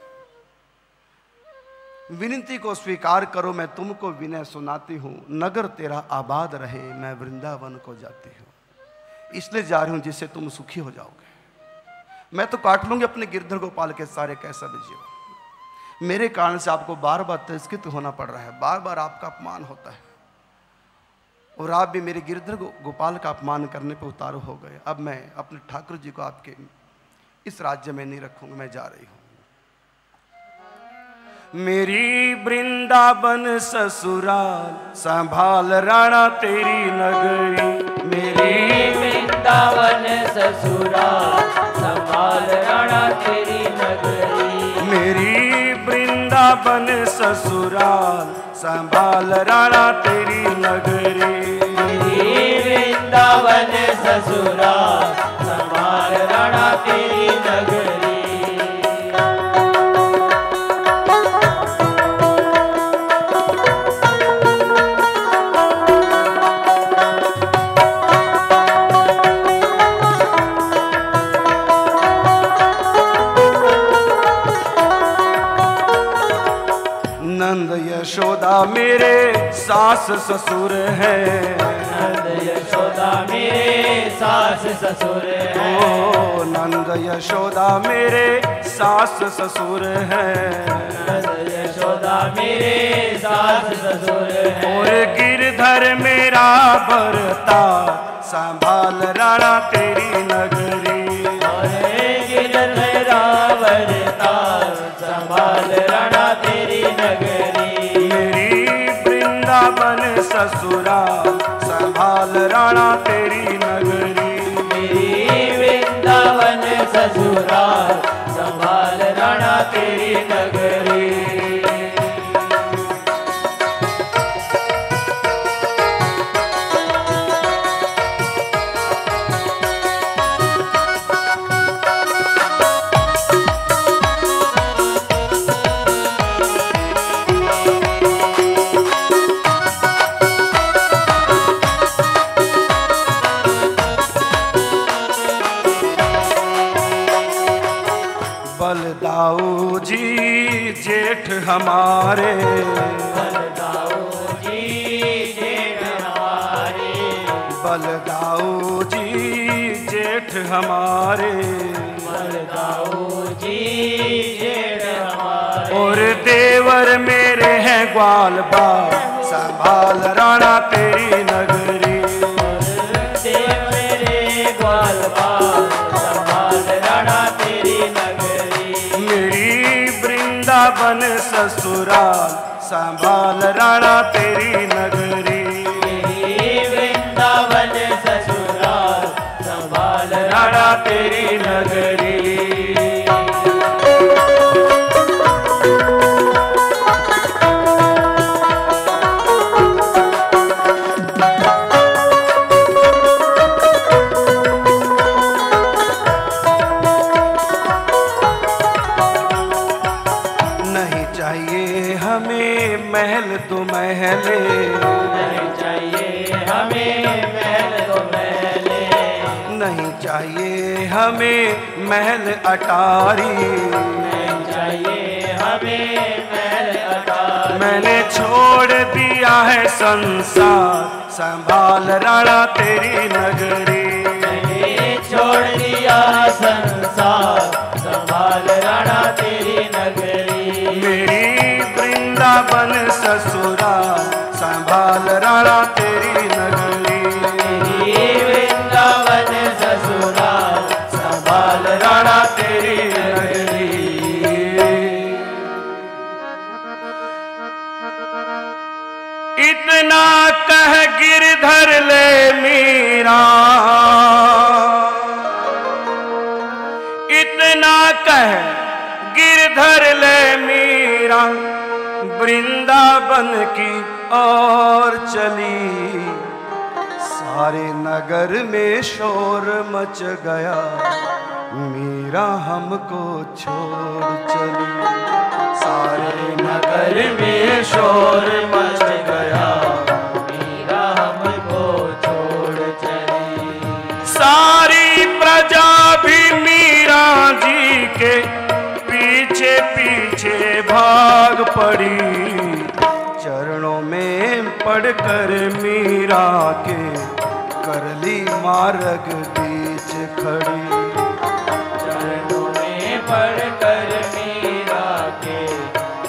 विनती को स्वीकार करो, मैं तुमको विनय सुनाती हूँ। नगर तेरा आबाद रहे, मैं वृंदावन को जाती हूँ। इसलिए जा रही हूँ जिससे तुम सुखी हो जाओगे। मैं तो काट लूँगी अपने गिरधर गोपाल के सारे कैसा भी मेरे कारण से आपको बार बार तिरस्कृत होना पड़ रहा है। बार बार आपका अपमान होता है। और आप भी मेरे गिरधर गोपाल का अपमान करने पर उतारू हो गए। अब मैं अपने ठाकुर जी को आपके इस राज्य में नहीं रखूँगा, मैं जा रही हूँ। मेरी वृंदावन ससुराल संभाल राणा तेरी नगरी। मेरी वृंदावन ससुराल संभाल राणा तेरी नगरी। मेरी वृंदावन ससुराल संभाल राणा तेरी नगरी। मेरी वृंदावन ससुराल सास ससुर है। नंद यशोदा मेरे सास ससुर है। ओ नंद यशोदा मेरे सास ससुर है। नंद यशोदा मेरे सास ससुर है। और गिरधर मेरा बरता संभाल राणा तेरी नगरी। गिरधर मेरा बरता संभाल राणा तेरी नगरी। ससुराल संभाल राणा तेरी नगरी। मेरी वृंदावन ससुरा संभाल राणा तेरी नगरी। बलदाऊ जी जेठ हमारे। बलदाऊ जी जेठ हमारे। बलदाऊ जी जेठ हमारे। बलदाऊ जी जेठ हमारे। और देवर मेरे हैं ग्वाल बाल संभाल राणा तेरी वृंदावन ससुराल संभाल राणा तेरी महल अटारी। मैंने छोड़ दिया है संसार संभाल राणा तेरी नगरी। मैंने छोड़ दिया संसार संभाल राणा तेरी नगरी। मेरी वृंदावन ससुराल संभाल राणा वृंदावन की और चली। सारे नगर में शोर मच गया। मीरा हमको छोड़ चली। सारे नगर में शोर मच गया। पड़कर मीरा के करली मार्ग बीच खड़ी। चरणों में पढ़कर मीरा के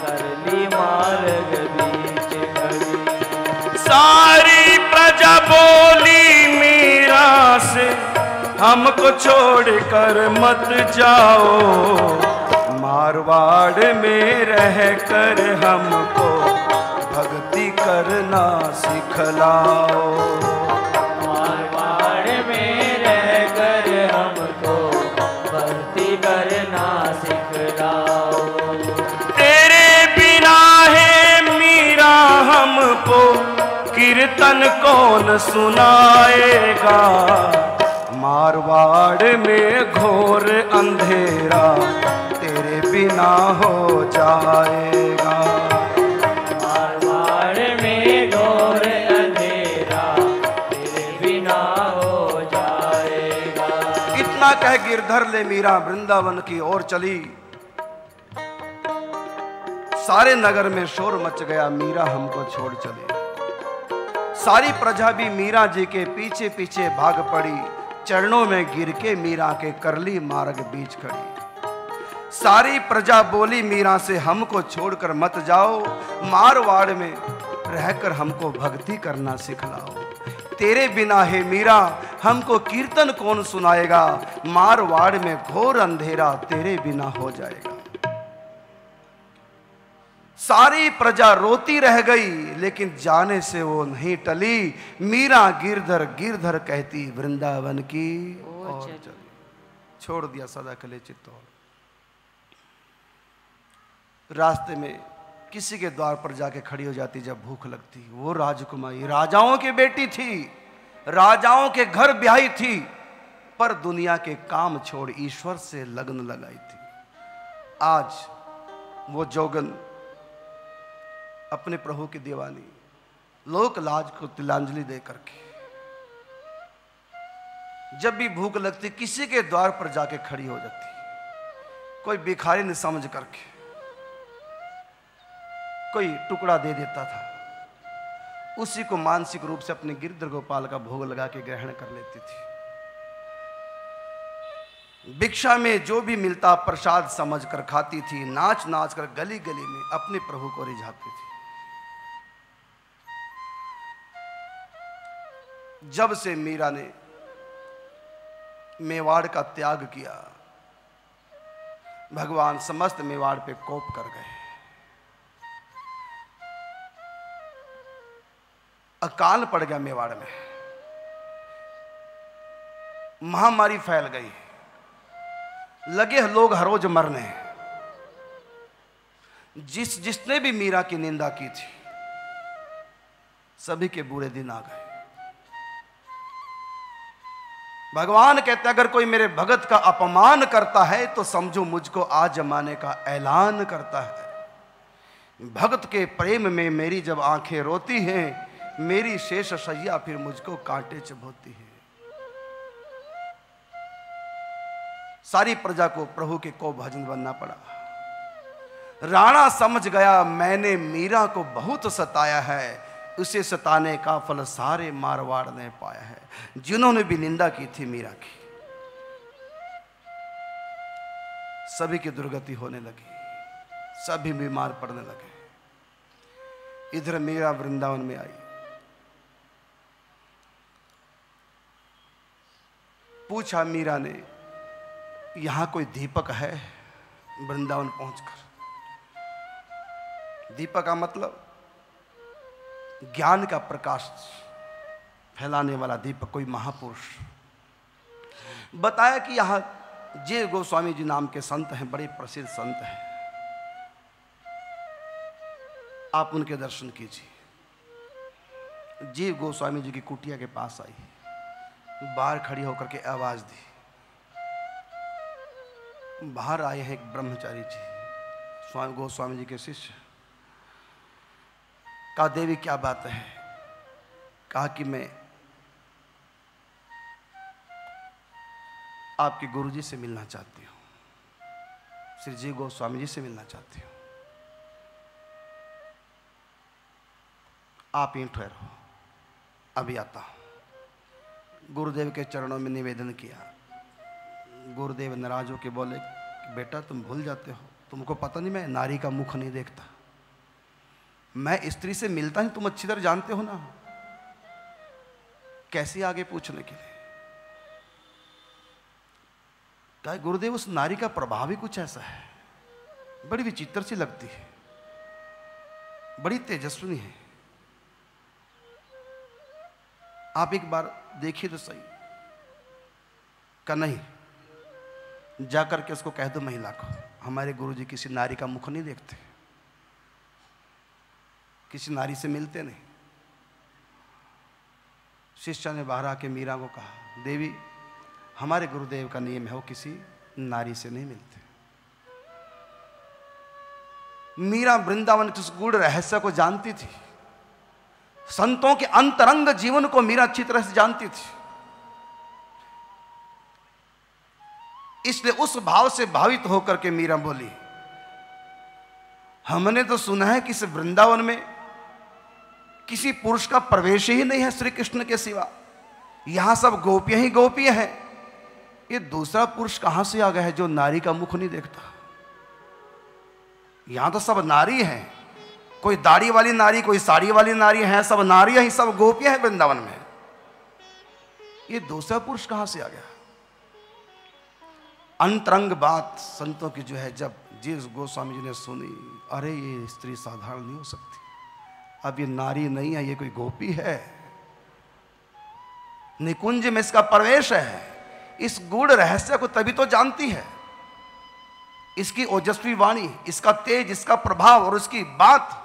करली मार्ग बीच खड़ी। सारी प्रजा बोली मीरा से हमको छोड़ कर मत जाओ। मारवाड़ में रह कर हमको भक्ति करना सिखलाओ। मारवाड़ में रह कर हमको भक्ति करना सिखलाओ। तेरे बिना है मीरा हमको कीर्तन कौन सुनाएगा? मारवाड़ में घोर अंधेरा तेरे बिना हो जाएगा कह गिरधर ले मीरा वृंदावन की ओर चली। सारे नगर में शोर मच गया, मीरा हमको छोड़ चली। सारी प्रजा भी मीरा जी के पीछे पीछे भाग पड़ी। चरणों में गिर के मीरा के करली मार्ग बीच खड़ी। सारी प्रजा बोली, मीरा से हमको छोड़कर मत जाओ। मारवाड़ में रहकर हमको भक्ति करना सिखलाओ। तेरे बिना है मीरा हमको कीर्तन कौन सुनाएगा? मारवाड़ में घोर अंधेरा तेरे बिना हो जाएगा। सारी प्रजा रोती रह गई लेकिन जाने से वो नहीं टली। मीरा गिरधर गिरधर कहती वृंदावन की और छोड़ दिया सदा कले चित्तौड़ रास्ते में किसी के द्वार पर जाके खड़ी हो जाती जब भूख लगती। वो राजकुमारी, राजाओं की बेटी थी, राजाओं के घर ब्याही थी, पर दुनिया के काम छोड़ ईश्वर से लगन लगाई थी। आज वो जोगन अपने प्रभु की दीवानी, लोक लाज को तिलांजलि दे करके, जब भी भूख लगती किसी के द्वार पर जाके खड़ी हो जाती। कोई भिखारी ने समझ करके कोई टुकड़ा दे देता था। उसी को मानसिक रूप से अपने गिरधर गोपाल का भोग लगा के ग्रहण कर लेती थी। भिक्षा में जो भी मिलता प्रसाद समझ कर खाती थी नाच नाच कर गली गली में अपने प्रभु को रिझाती थी। जब से मीरा ने मेवाड़ का त्याग किया, भगवान समस्त मेवाड़ पे कोप कर गए। अकाल पड़ गया मेवाड़ में। महामारी फैल गई। लगे लोग हर रोज मरने। जिस, जिसने भी मीरा की निंदा की थी, सभी के बुरे दिन आ गए। भगवान कहते अगर कोई मेरे भगत का अपमान करता है तो समझो मुझको आ जमाने का ऐलान करता है। भगत के प्रेम में मेरी जब आँखें रोती हैं मेरी शेष सैया फिर मुझको कांटे चबोती है। सारी प्रजा को प्रभु के को भजन बनना पड़ा। राणा समझ गया, मैंने मीरा को बहुत सताया है। उसे सताने का फल सारे मारवाड़ ने पाया है। जिन्होंने भी निंदा की थी मीरा की। सभी की दुर्गति होने लगी। सभी बीमार पड़ने लगे। इधर मीरा वृंदावन में आई। पूछा मीरा ने, यहाँ कोई दीपक है वृंदावन पहुंचकर? दीपक का मतलब ज्ञान का प्रकाश फैलाने वाला दीपक, कोई महापुरुष। बताया कि यहाँ जे गोस्वामी जी नाम के संत हैं, बड़े प्रसिद्ध संत हैं। आप उनके दर्शन कीजिए। जीव गोस्वामी जी की कुटिया के पास आई। बाहर खड़ी होकर के आवाज़ दी। बाहर आए हैं एक ब्रह्मचारी जी, स्वामी, गोस्वामी जी के शिष्य। कहा, देवी, क्या बात है? कहा कि, मैं आपके गुरुजी से मिलना चाहती हूँ। श्री जी, गोस्वामी जी से मिलना चाहती हूँ। आप यूँ ठहरो। अभी आता हूँ। गुरुदेव के चरणों में निवेदन किया। गुरुदेव नाराज़ होकर बोले, बेटा, तुम भूल जाते हो। तुमको पता नहीं, मैं नारी का मुख नहीं देखता। मैं स्त्री से मिलता ही, तुम अच्छी तरह जानते हो ना। कैसे आगे पूछने के लिए? कहा, गुरुदेव, उस नारी का प्रभाव ही कुछ ऐसा है। बड़ी विचित्र सी लगती है। बड़ी तेजस्विनी है। आप एक बार देखिए तो सही। का नहीं, जाकर के उसको कह दो महिला को। हमारे गुरुजी किसी नारी का मुख नहीं देखते। किसी नारी से मिलते नहीं। शिष्य ने बाहर आके मीरा को कहा, देवी, हमारे गुरुदेव का नियम है वो किसी नारी से नहीं मिलते। मीरा वृंदावन के उस गुड़ रहस्य को जानती थी। संतों के अंतरंग जीवन को मीरा अच्छी तरह से जानती थी। इसलिए उस भाव से भावित होकर के मीरा बोली, हमने तो सुना है कि इस वृंदावन में किसी पुरुष का प्रवेश ही नहीं है श्री कृष्ण के सिवा। यहाँ सब गोपियाँ ही गोपियाँ हैं। ये दूसरा पुरुष कहाँ से आ गया है जो नारी का मुख नहीं देखता? यहाँ तो सब नारी हैं। कोई दाढ़ी वाली नारी, कोई साड़ी वाली नारी है, सब नारियाँ ही, सब गोपियाँ हैं वृंदावन में। ये दूसरा पुरुष कहाँ से आ गया? अंतरंग बात संतों की जो है, जब जिस गोस्वामी जी ने सुनी, अरे ये स्त्री साधारण नहीं हो सकती। अब ये नारी नहीं है, ये कोई गोपी है। निकुंज में इसका प्रवेश है। इस गुड़ रहस्य को तभी तो जानती है। इसकी ओजस्वी वाणी, इसका तेज, इसका प्रभाव और उसकी बात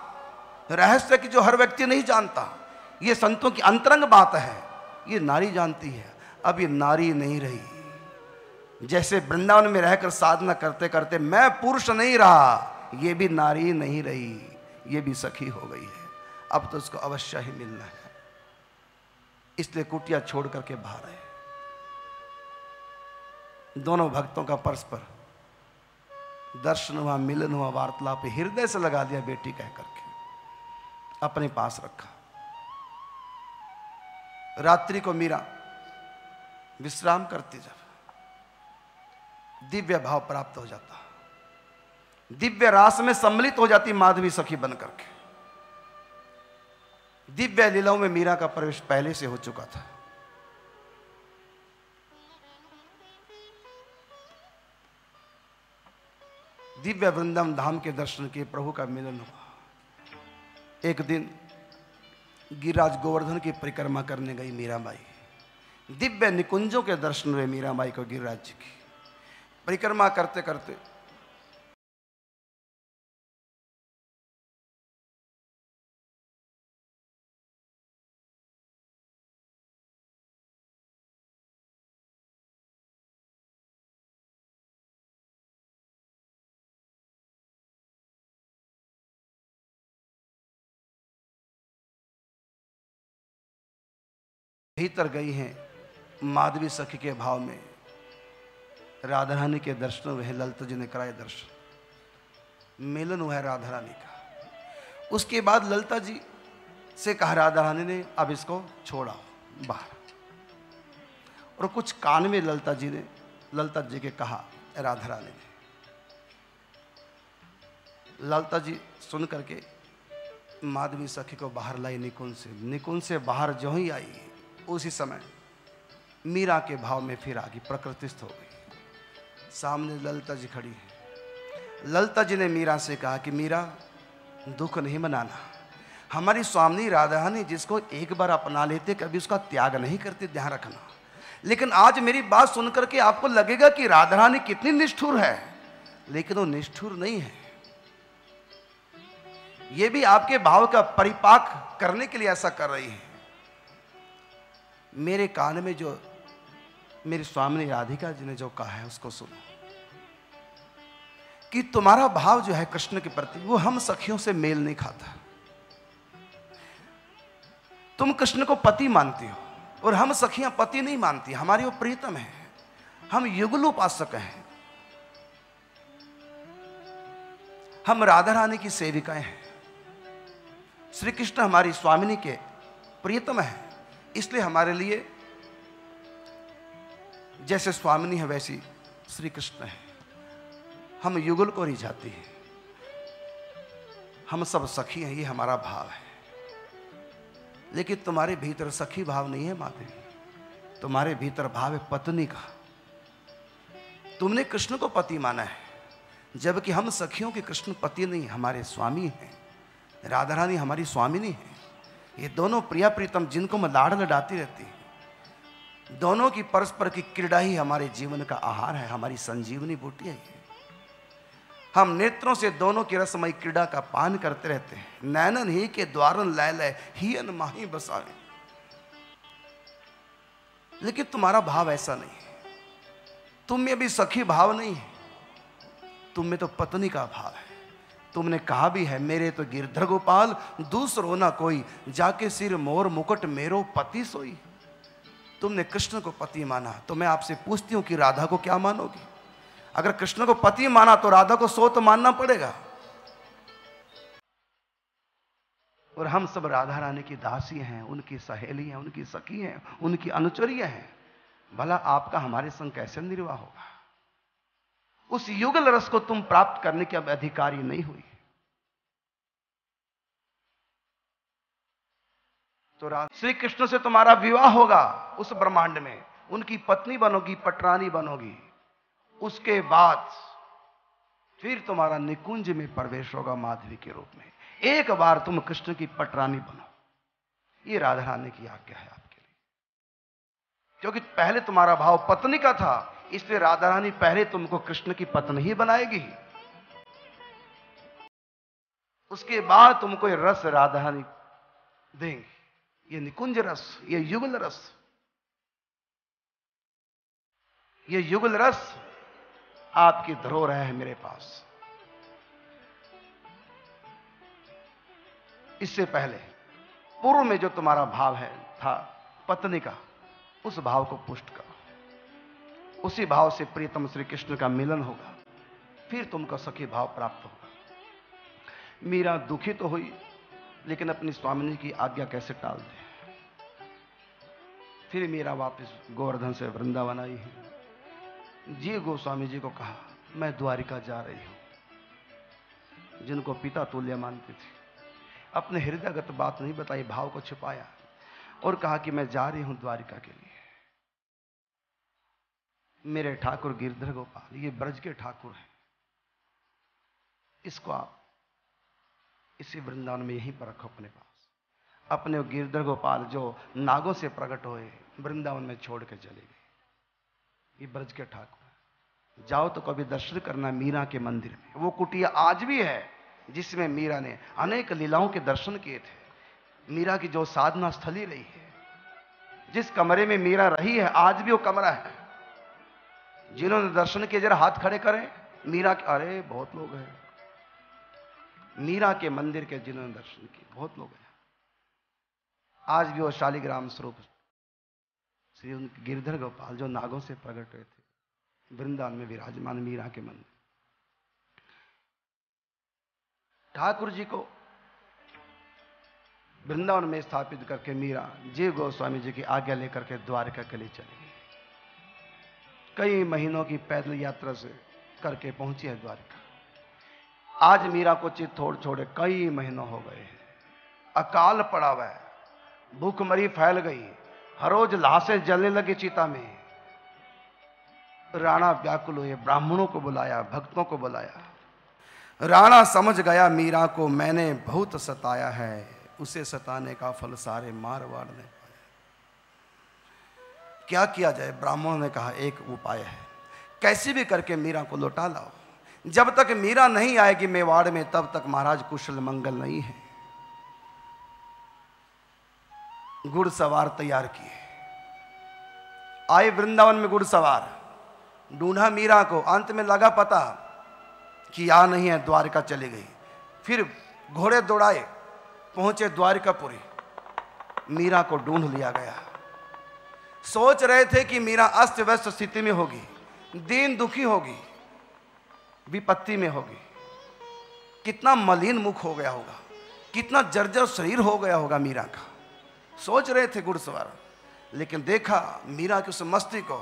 रहस्य की जो हर व्यक्ति नहीं जानता, ये संतों की अंतरंग बात है, ये नारी जानती है। अब ये नारी नहीं रही। जैसे वृंदावन में रहकर साधना करते करते मैं पुरुष नहीं रहा, ये भी नारी नहीं रही, ये भी सखी हो गई है। अब तो उसको अवश्य ही मिलना है। इसलिए कुटिया छोड़ करके बाहर आए। दोनों भक्तों का परस्पर दर्शन हुआ, मिलन हुआ, वार्तालाप, हृदय से लगा दिया बेटी कह करके। अपने पास रखा। रात्रि को मीरा विश्राम करती जब दिव्य भाव प्राप्त हो जाता। दिव्य रास में सम्मिलित हो जाती माधवी सखी बन करके दिव्य लीलाओं में मीरा का प्रवेश पहले से हो चुका था। दिव्य वृंदम धाम के दर्शन के प्रभु का मिलन हुआ। एक दिन गिरिराज गोवर्धन की परिक्रमा करने गई मीराबाई दिव्य निकुंजों के दर्शन हुए मीराबाई को गिरिराज जी की। परिक्रमा करते करते भीतर गई हैं माधवी सखी के भाव में। राधा रानी के दर्शन हुए ललित जी ने कराए दर्शन। मिलन हुआ है राधा रानी का। उसके बाद ललिता जी से कहा राधा रानी ने अब इसको छोड़ा, बाहर। और कुछ कान में ललिता जी ने, ललिता जी के कहा राधा रानी ने। ललिता जी सुन करके माधवी सखी को बाहर लाई, निकुंज से। निकुंज से बाहर जो ही आई उसी समय मीरा के भाव में फिर आगे प्रकृतिस्थ हो गई। सामने ललता जी खड़ी है। ललिता जी ने मीरा से कहा कि मीरा, दुख नहीं मनाना। हमारी स्वामी राधा ने जिसको एक बार अपना लेते, कभी उसका त्याग नहीं करते, ध्यान रखना। लेकिन आज मेरी बात सुनकर के आपको लगेगा कि राधा रानी कितनी निष्ठुर है, लेकिन वो निष्ठुर नहीं है। ये भी आपके भाव का परिपाक करने के लिए ऐसा कर रही है। मेरे कान में जो, मेरी स्वामी राधिका जी ने जो कहा है, उसको सुनो। कि तुम्हारा भाव जो है कृष्ण के प्रति, वो हम सखियों से मेल नहीं खाता। तुम कृष्ण को पति मानती हो, और हम सखियाँ पति नहीं मानती, हमारी वो प्रीतम है। हम युगल उपासक हैं। हम राधा रानी की सेविकाएँ हैं। श्री कृष्ण हमारी स्वामिनी के प्रियतम है। इसलिए हमारे लिए जैसे स्वामिनी है, वैसी श्री कृष्ण है। हम युगल को रिझाती हैं। हम सब सखी हैं, ये हमारा भाव है। लेकिन तुम्हारे भीतर सखी भाव नहीं है माधवी तुम्हारे भीतर भाव है पत्नी का। तुमने कृष्ण को पति माना है, जबकि हम सखियों के कृष्ण पति नहीं, हमारे स्वामी हैं। राधा रानी हमारी स्वामिनी है। ये दोनों प्रिया प्रीतम जिनको मैं लाड़ लडाती रहती दोनों की परस्पर की क्रीड़ा ही हमारे जीवन का आहार है, हमारी संजीवनी बूटी है हम नेत्रों से दोनों की रसमयी क्रीड़ा का पान करते रहते हैं। नैनन ही के द्वारन लय लय ही अन माही बसावे लेकिन तुम्हारा भाव ऐसा नहीं है। तुम में भी सखी भाव नहीं है। तुम में तो पत्नी का भाव है। तुमने कहा भी है, मेरे तो गिरधर गोपाल, दूसरो ना कोई, जाके सिर मोर मुकुट मेरो पति सोई। तुमने कृष्ण को पति माना तो मैं आपसे पूछती हूँ कि राधा को क्या मानोगी? अगर कृष्ण को पति माना तो राधा को सो तो मानना पड़ेगा। और हम सब राधा रानी की दासी हैं, उनकी सहेली हैं, उनकी सखी हैं, उनकी अनुचरिया हैं। भला आपका हमारे संग कैसे निर्वाह होगा? उस युगल रस को तुम प्राप्त करने की अब अधिकारी नहीं हुई। तो श्री कृष्ण से तुम्हारा विवाह होगा उस ब्रह्मांड में। उनकी पत्नी बनोगी, पटरानी बनोगी। उसके बाद फिर तुम्हारा निकुंज में प्रवेश होगा माधवी के रूप में। एक बार तुम कृष्ण की पटरानी बनो। ये राधा रानी की आज्ञा है आपके लिए। क्योंकि पहले तुम्हारा भाव पत्नी का था इसलिए राधा रानी पहले तुमको कृष्ण की पत्नी ही बनाएगी। उसके बाद तुमको ये रस राधा रानी देंगे। ये निकुंज रस, ये युगल रस। ये युगल रस आपकी धरोहर है मेरे पास। इससे पहले पूर्व में जो तुम्हारा भाव है, था पत्नी का, उस भाव को पुष्ट करो। उसी भाव से प्रियतम श्री कृष्ण का मिलन होगा। फिर तुमको सखी भाव प्राप्त होगा। मीरा दुखी तो हुई, लेकिन अपनी स्वामिनी की आज्ञा कैसे टाल दे? फिर मीरा वापस गोवर्धन से वृंदावन आई है। जी गोस्वामी जी को कहा, मैं द्वारिका जा रही हूँ, जिनको पिता तुल्य मानती थी। अपने हृदयगत बात नहीं बताई, भाव को छिपाया और कहा कि मैं जा रही हूँ द्वारिका के लिए। मेरे ठाकुर गिरधर गोपाल ये ब्रज के ठाकुर हैं। इसको आप इसी वृंदावन में यहीं पर रखो अपने पास। अपने गिरधर गोपाल जो नागों से प्रकट हुए, वृंदावन में छोड़ के चले गए। ये ब्रज के ठाकुर जाओ तो कभी दर्शन करना मीरा के मंदिर में। वो कुटिया आज भी है, जिसमें मीरा ने अनेक लीलाओं के दर्शन किए थे। मीरा की जो साधना स्थली रही है, जिस कमरे में मीरा रही है, आज भी वो कमरा है। जिन्होंने दर्शन किए, जरा हाथ खड़े करें। मीरा के अरे, बहुत लोग हैं। मीरा के मंदिर के जिन्होंने दर्शन किए, बहुत लोग हैं। आज भी वो शालिग्राम स्वरूप श्री उनके गिरधर गोपाल जो नागों से प्रकट हुए थे, वृंदावन में विराजमान मीरा के मंदिर। ठाकुर जी को वृंदावन में स्थापित करके मीरा जी गोस्वामी जी की आज्ञा लेकर के द्वारका के लिए चली। कई महीनों की पैदल यात्रा से करके पहुँची है द्वारका। आज मीरा को चित छोड़ छोड़े कई महीनों हो गए हैं। अकाल पड़ा हुआ है, भूखमरी फैल गई, हर रोज लाशें जलने लगी चिता में। राणा व्याकुल हुए, ब्राह्मणों को बुलाया, भक्तों को बुलाया। राणा समझ गया मीरा को मैंने बहुत सताया है, उसे सताने का फल सारे मारवाड़ ने क्या किया जाए? ब्राह्मणों ने कहा, एक उपाय है। कैसे भी करके मीरा को लौटा लाओ। जब तक मीरा नहीं आएगी मेवाड़ में, तब तक महाराज कुशल मंगल नहीं है। घुड़सवार तैयार किए। आए वृंदावन में घुड़सवार। ढूंढा मीरा को। अंत में लगा पता कि आ नहीं है, द्वारका चली गई। फिर घोड़े दौड़ाए, पहुँचे द्वारिकापुरी। मीरा को ढूंढ लिया गया। सोच रहे थे कि मीरा अस्त व्यस्त स्थिति में होगी, दीन दुखी होगी, विपत्ति में होगी। कितना मलिन मुख हो गया होगा, कितना जर्जर शरीर हो गया होगा मीरा का। सोच रहे थे घुड़सवार, लेकिन देखा मीरा की उस मस्ती को,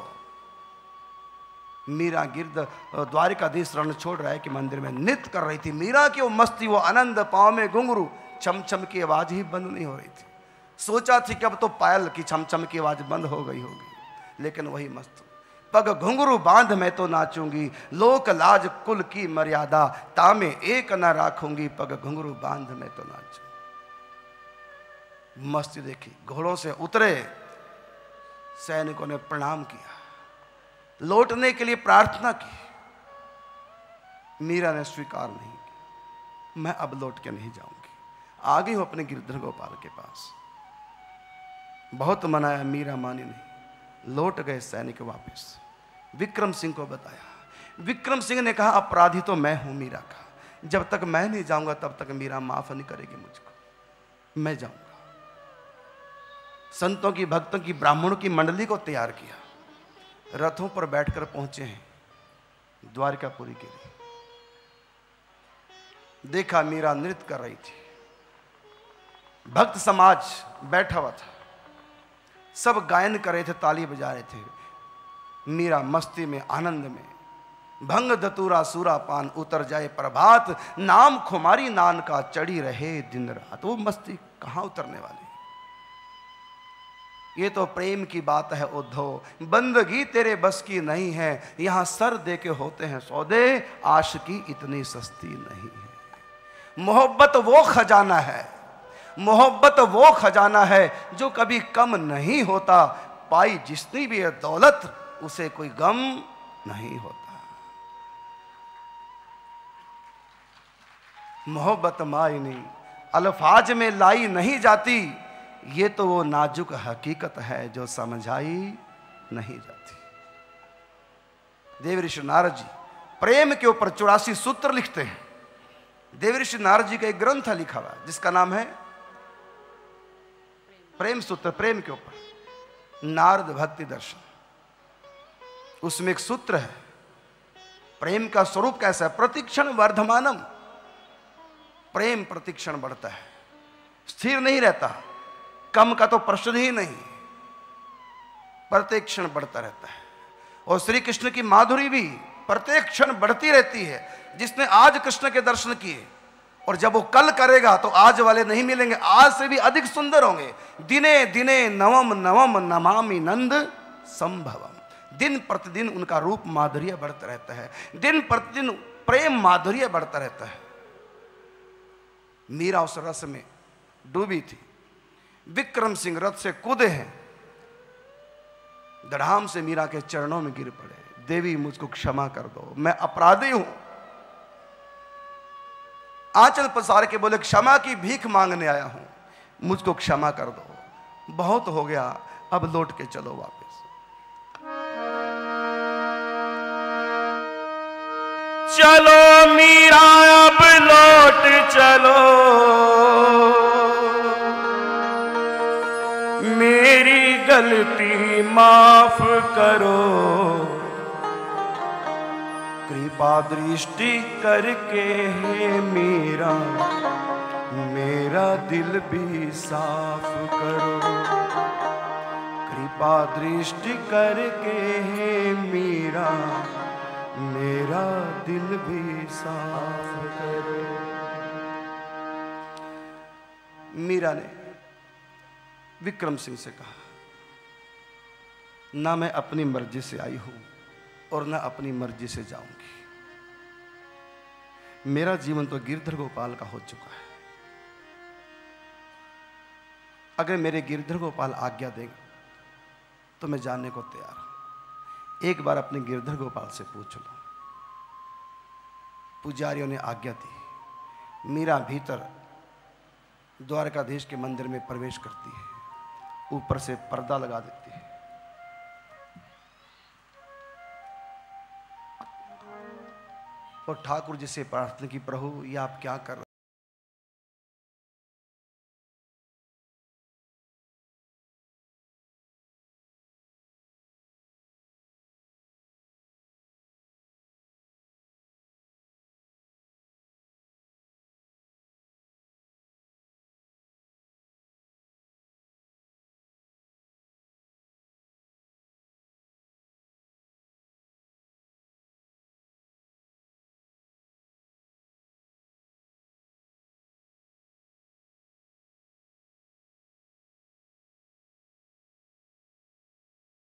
मीरा गिरद द्वारिकाधीश रण छोड़ रहा है कि मंदिर में नृत्य कर रही थी। मीरा की वो मस्ती, वो आनंद, पाँव में घुंघरू छम छम की आवाज़ ही बंद नहीं हो रही थी। सोचा थी कि अब तो पायल की छम छम की आवाज़ बंद हो गई होगी, लेकिन वही मस्त। पग घुंघरू बाँध मैं तो नाचूँगी, लोक लाज कुल की मर्यादा, तामे एक न राखूँगी, पग घुंघरू बाँध मैं तो नाचू मस्ती देखी, घोड़ों से उतरे, सैनिकों ने प्रणाम किया। लौटने के लिए प्रार्थना की। मीरा ने स्वीकार नहीं की मैं अब लौट के नहीं जाऊँगी। आ गई हूँ अपने गिरधर गोपाल के पास। बहुत मनाया, मीरा मानी नहीं। लौट गए सैनिक वापस। विक्रम सिंह को बताया। विक्रम सिंह ने कहा, अपराधी तो मैं हूँ मीरा का। जब तक मैं नहीं जाऊँगा, तब तक मीरा माफ़ नहीं करेगी मुझको। मैं जाऊँगा। संतों की, भक्तों की, ब्राह्मणों की मंडली को तैयार किया। रथों पर बैठकर पहुँचे हैं। द्वारकापुरी के लिए। देखा, मीरा नृत्य कर रही थी। भक्त समाज बैठा हुआ था। सब गायन कर रहे थे, ताली बजा रहे थे। मीरा मस्ती में, आनंद में। भंग धतूरा सूरा पान उतर जाए प्रभात, नाम खुमारी नान का चढ़ी रहे दिन रात। वो मस्ती कहाँ उतरने वाली? ये तो प्रेम की बात है, उद्धव। बंदगी तेरे बस की नहीं है, यहाँ सर दे के होते हैं सौदे, आश की इतनी सस्ती नहीं है। मोहब्बत वो खजाना है मोहब्बत वो खजाना है जो कभी कम नहीं होता। पाई जिसने भी है दौलत, उसे कोई गम नहीं होता। मोहब्बत मायनी अल्फाज में लाई नहीं जाती। ये तो वो नाजुक हकीकत है जो समझाई नहीं जाती। देव ऋषि नारद जी, प्रेम के ऊपर चौरासी सूत्र लिखते हैं। देव ऋषि नारद जी का एक ग्रंथ लिखा हुआ जिसका नाम है प्रेम सूत्र, प्रेम के ऊपर। नारद भक्ति दर्शन। उसमें एक सूत्र है, प्रेम का स्वरूप कैसा है? प्रतिक्षण वर्धमानम। प्रेम प्रतिक्षण बढ़ता है। स्थिर नहीं रहता। कम का तो प्रश्न ही नहीं। प्रत्येक क्षण बढ़ता रहता है। और श्री कृष्ण की माधुरी भी प्रत्येक क्षण बढ़ती रहती है, जिसने आज कृष्ण के दर्शन किए। और जब वो कल करेगा तो आज वाले नहीं मिलेंगे, आज से भी अधिक सुंदर होंगे। दिने दिने नवम नवम नमामि नंद संभवम। दिन प्रतिदिन उनका रूप माधुर्य बढ़ता रहता है। दिन प्रतिदिन प्रेम माधुर्य बढ़ता रहता है। मीरा उस रस में डूबी थी। विक्रम सिंह रथ से कूदे हैं। दढ़ाम से मीरा के चरणों में गिर पड़े देवी मुझको क्षमा कर दो। मैं अपराधी हूँ। आंचल पसार के बोले, क्षमा की भीख मांगने आया हूँ। मुझको क्षमा कर दो। बहुत हो गया, अब लौट के चलो वापस। चलो मीरा, अब लौट चलो। मेरी गलती माफ़ करो। दृष्टि करके है मेरा। मेरा दिल भी साफ़ करो। कृपा दृष्टि करके है मेरा। मेरा दिल भी साफ़ करो। मीरा ने विक्रम सिंह से कहा, ना मैं अपनी मर्ज़ी से आई हूँ और ना अपनी मर्ज़ी से जाऊँगी। मेरा जीवन तो गिरधर गोपाल का हो चुका है। अगर मेरे गिरधर गोपाल आज्ञा देंगे तो मैं जानने को तैयार हूँ। एक बार अपने गिरधर गोपाल से पूछ लो। पुजारियों ने आज्ञा दी। मीरा भीतर द्वारकाधीश के मंदिर में प्रवेश करती है। ऊपर से पर्दा लगा देती है। और ठाकुर जी से प्रार्थना की प्रभु ये आप क्या कर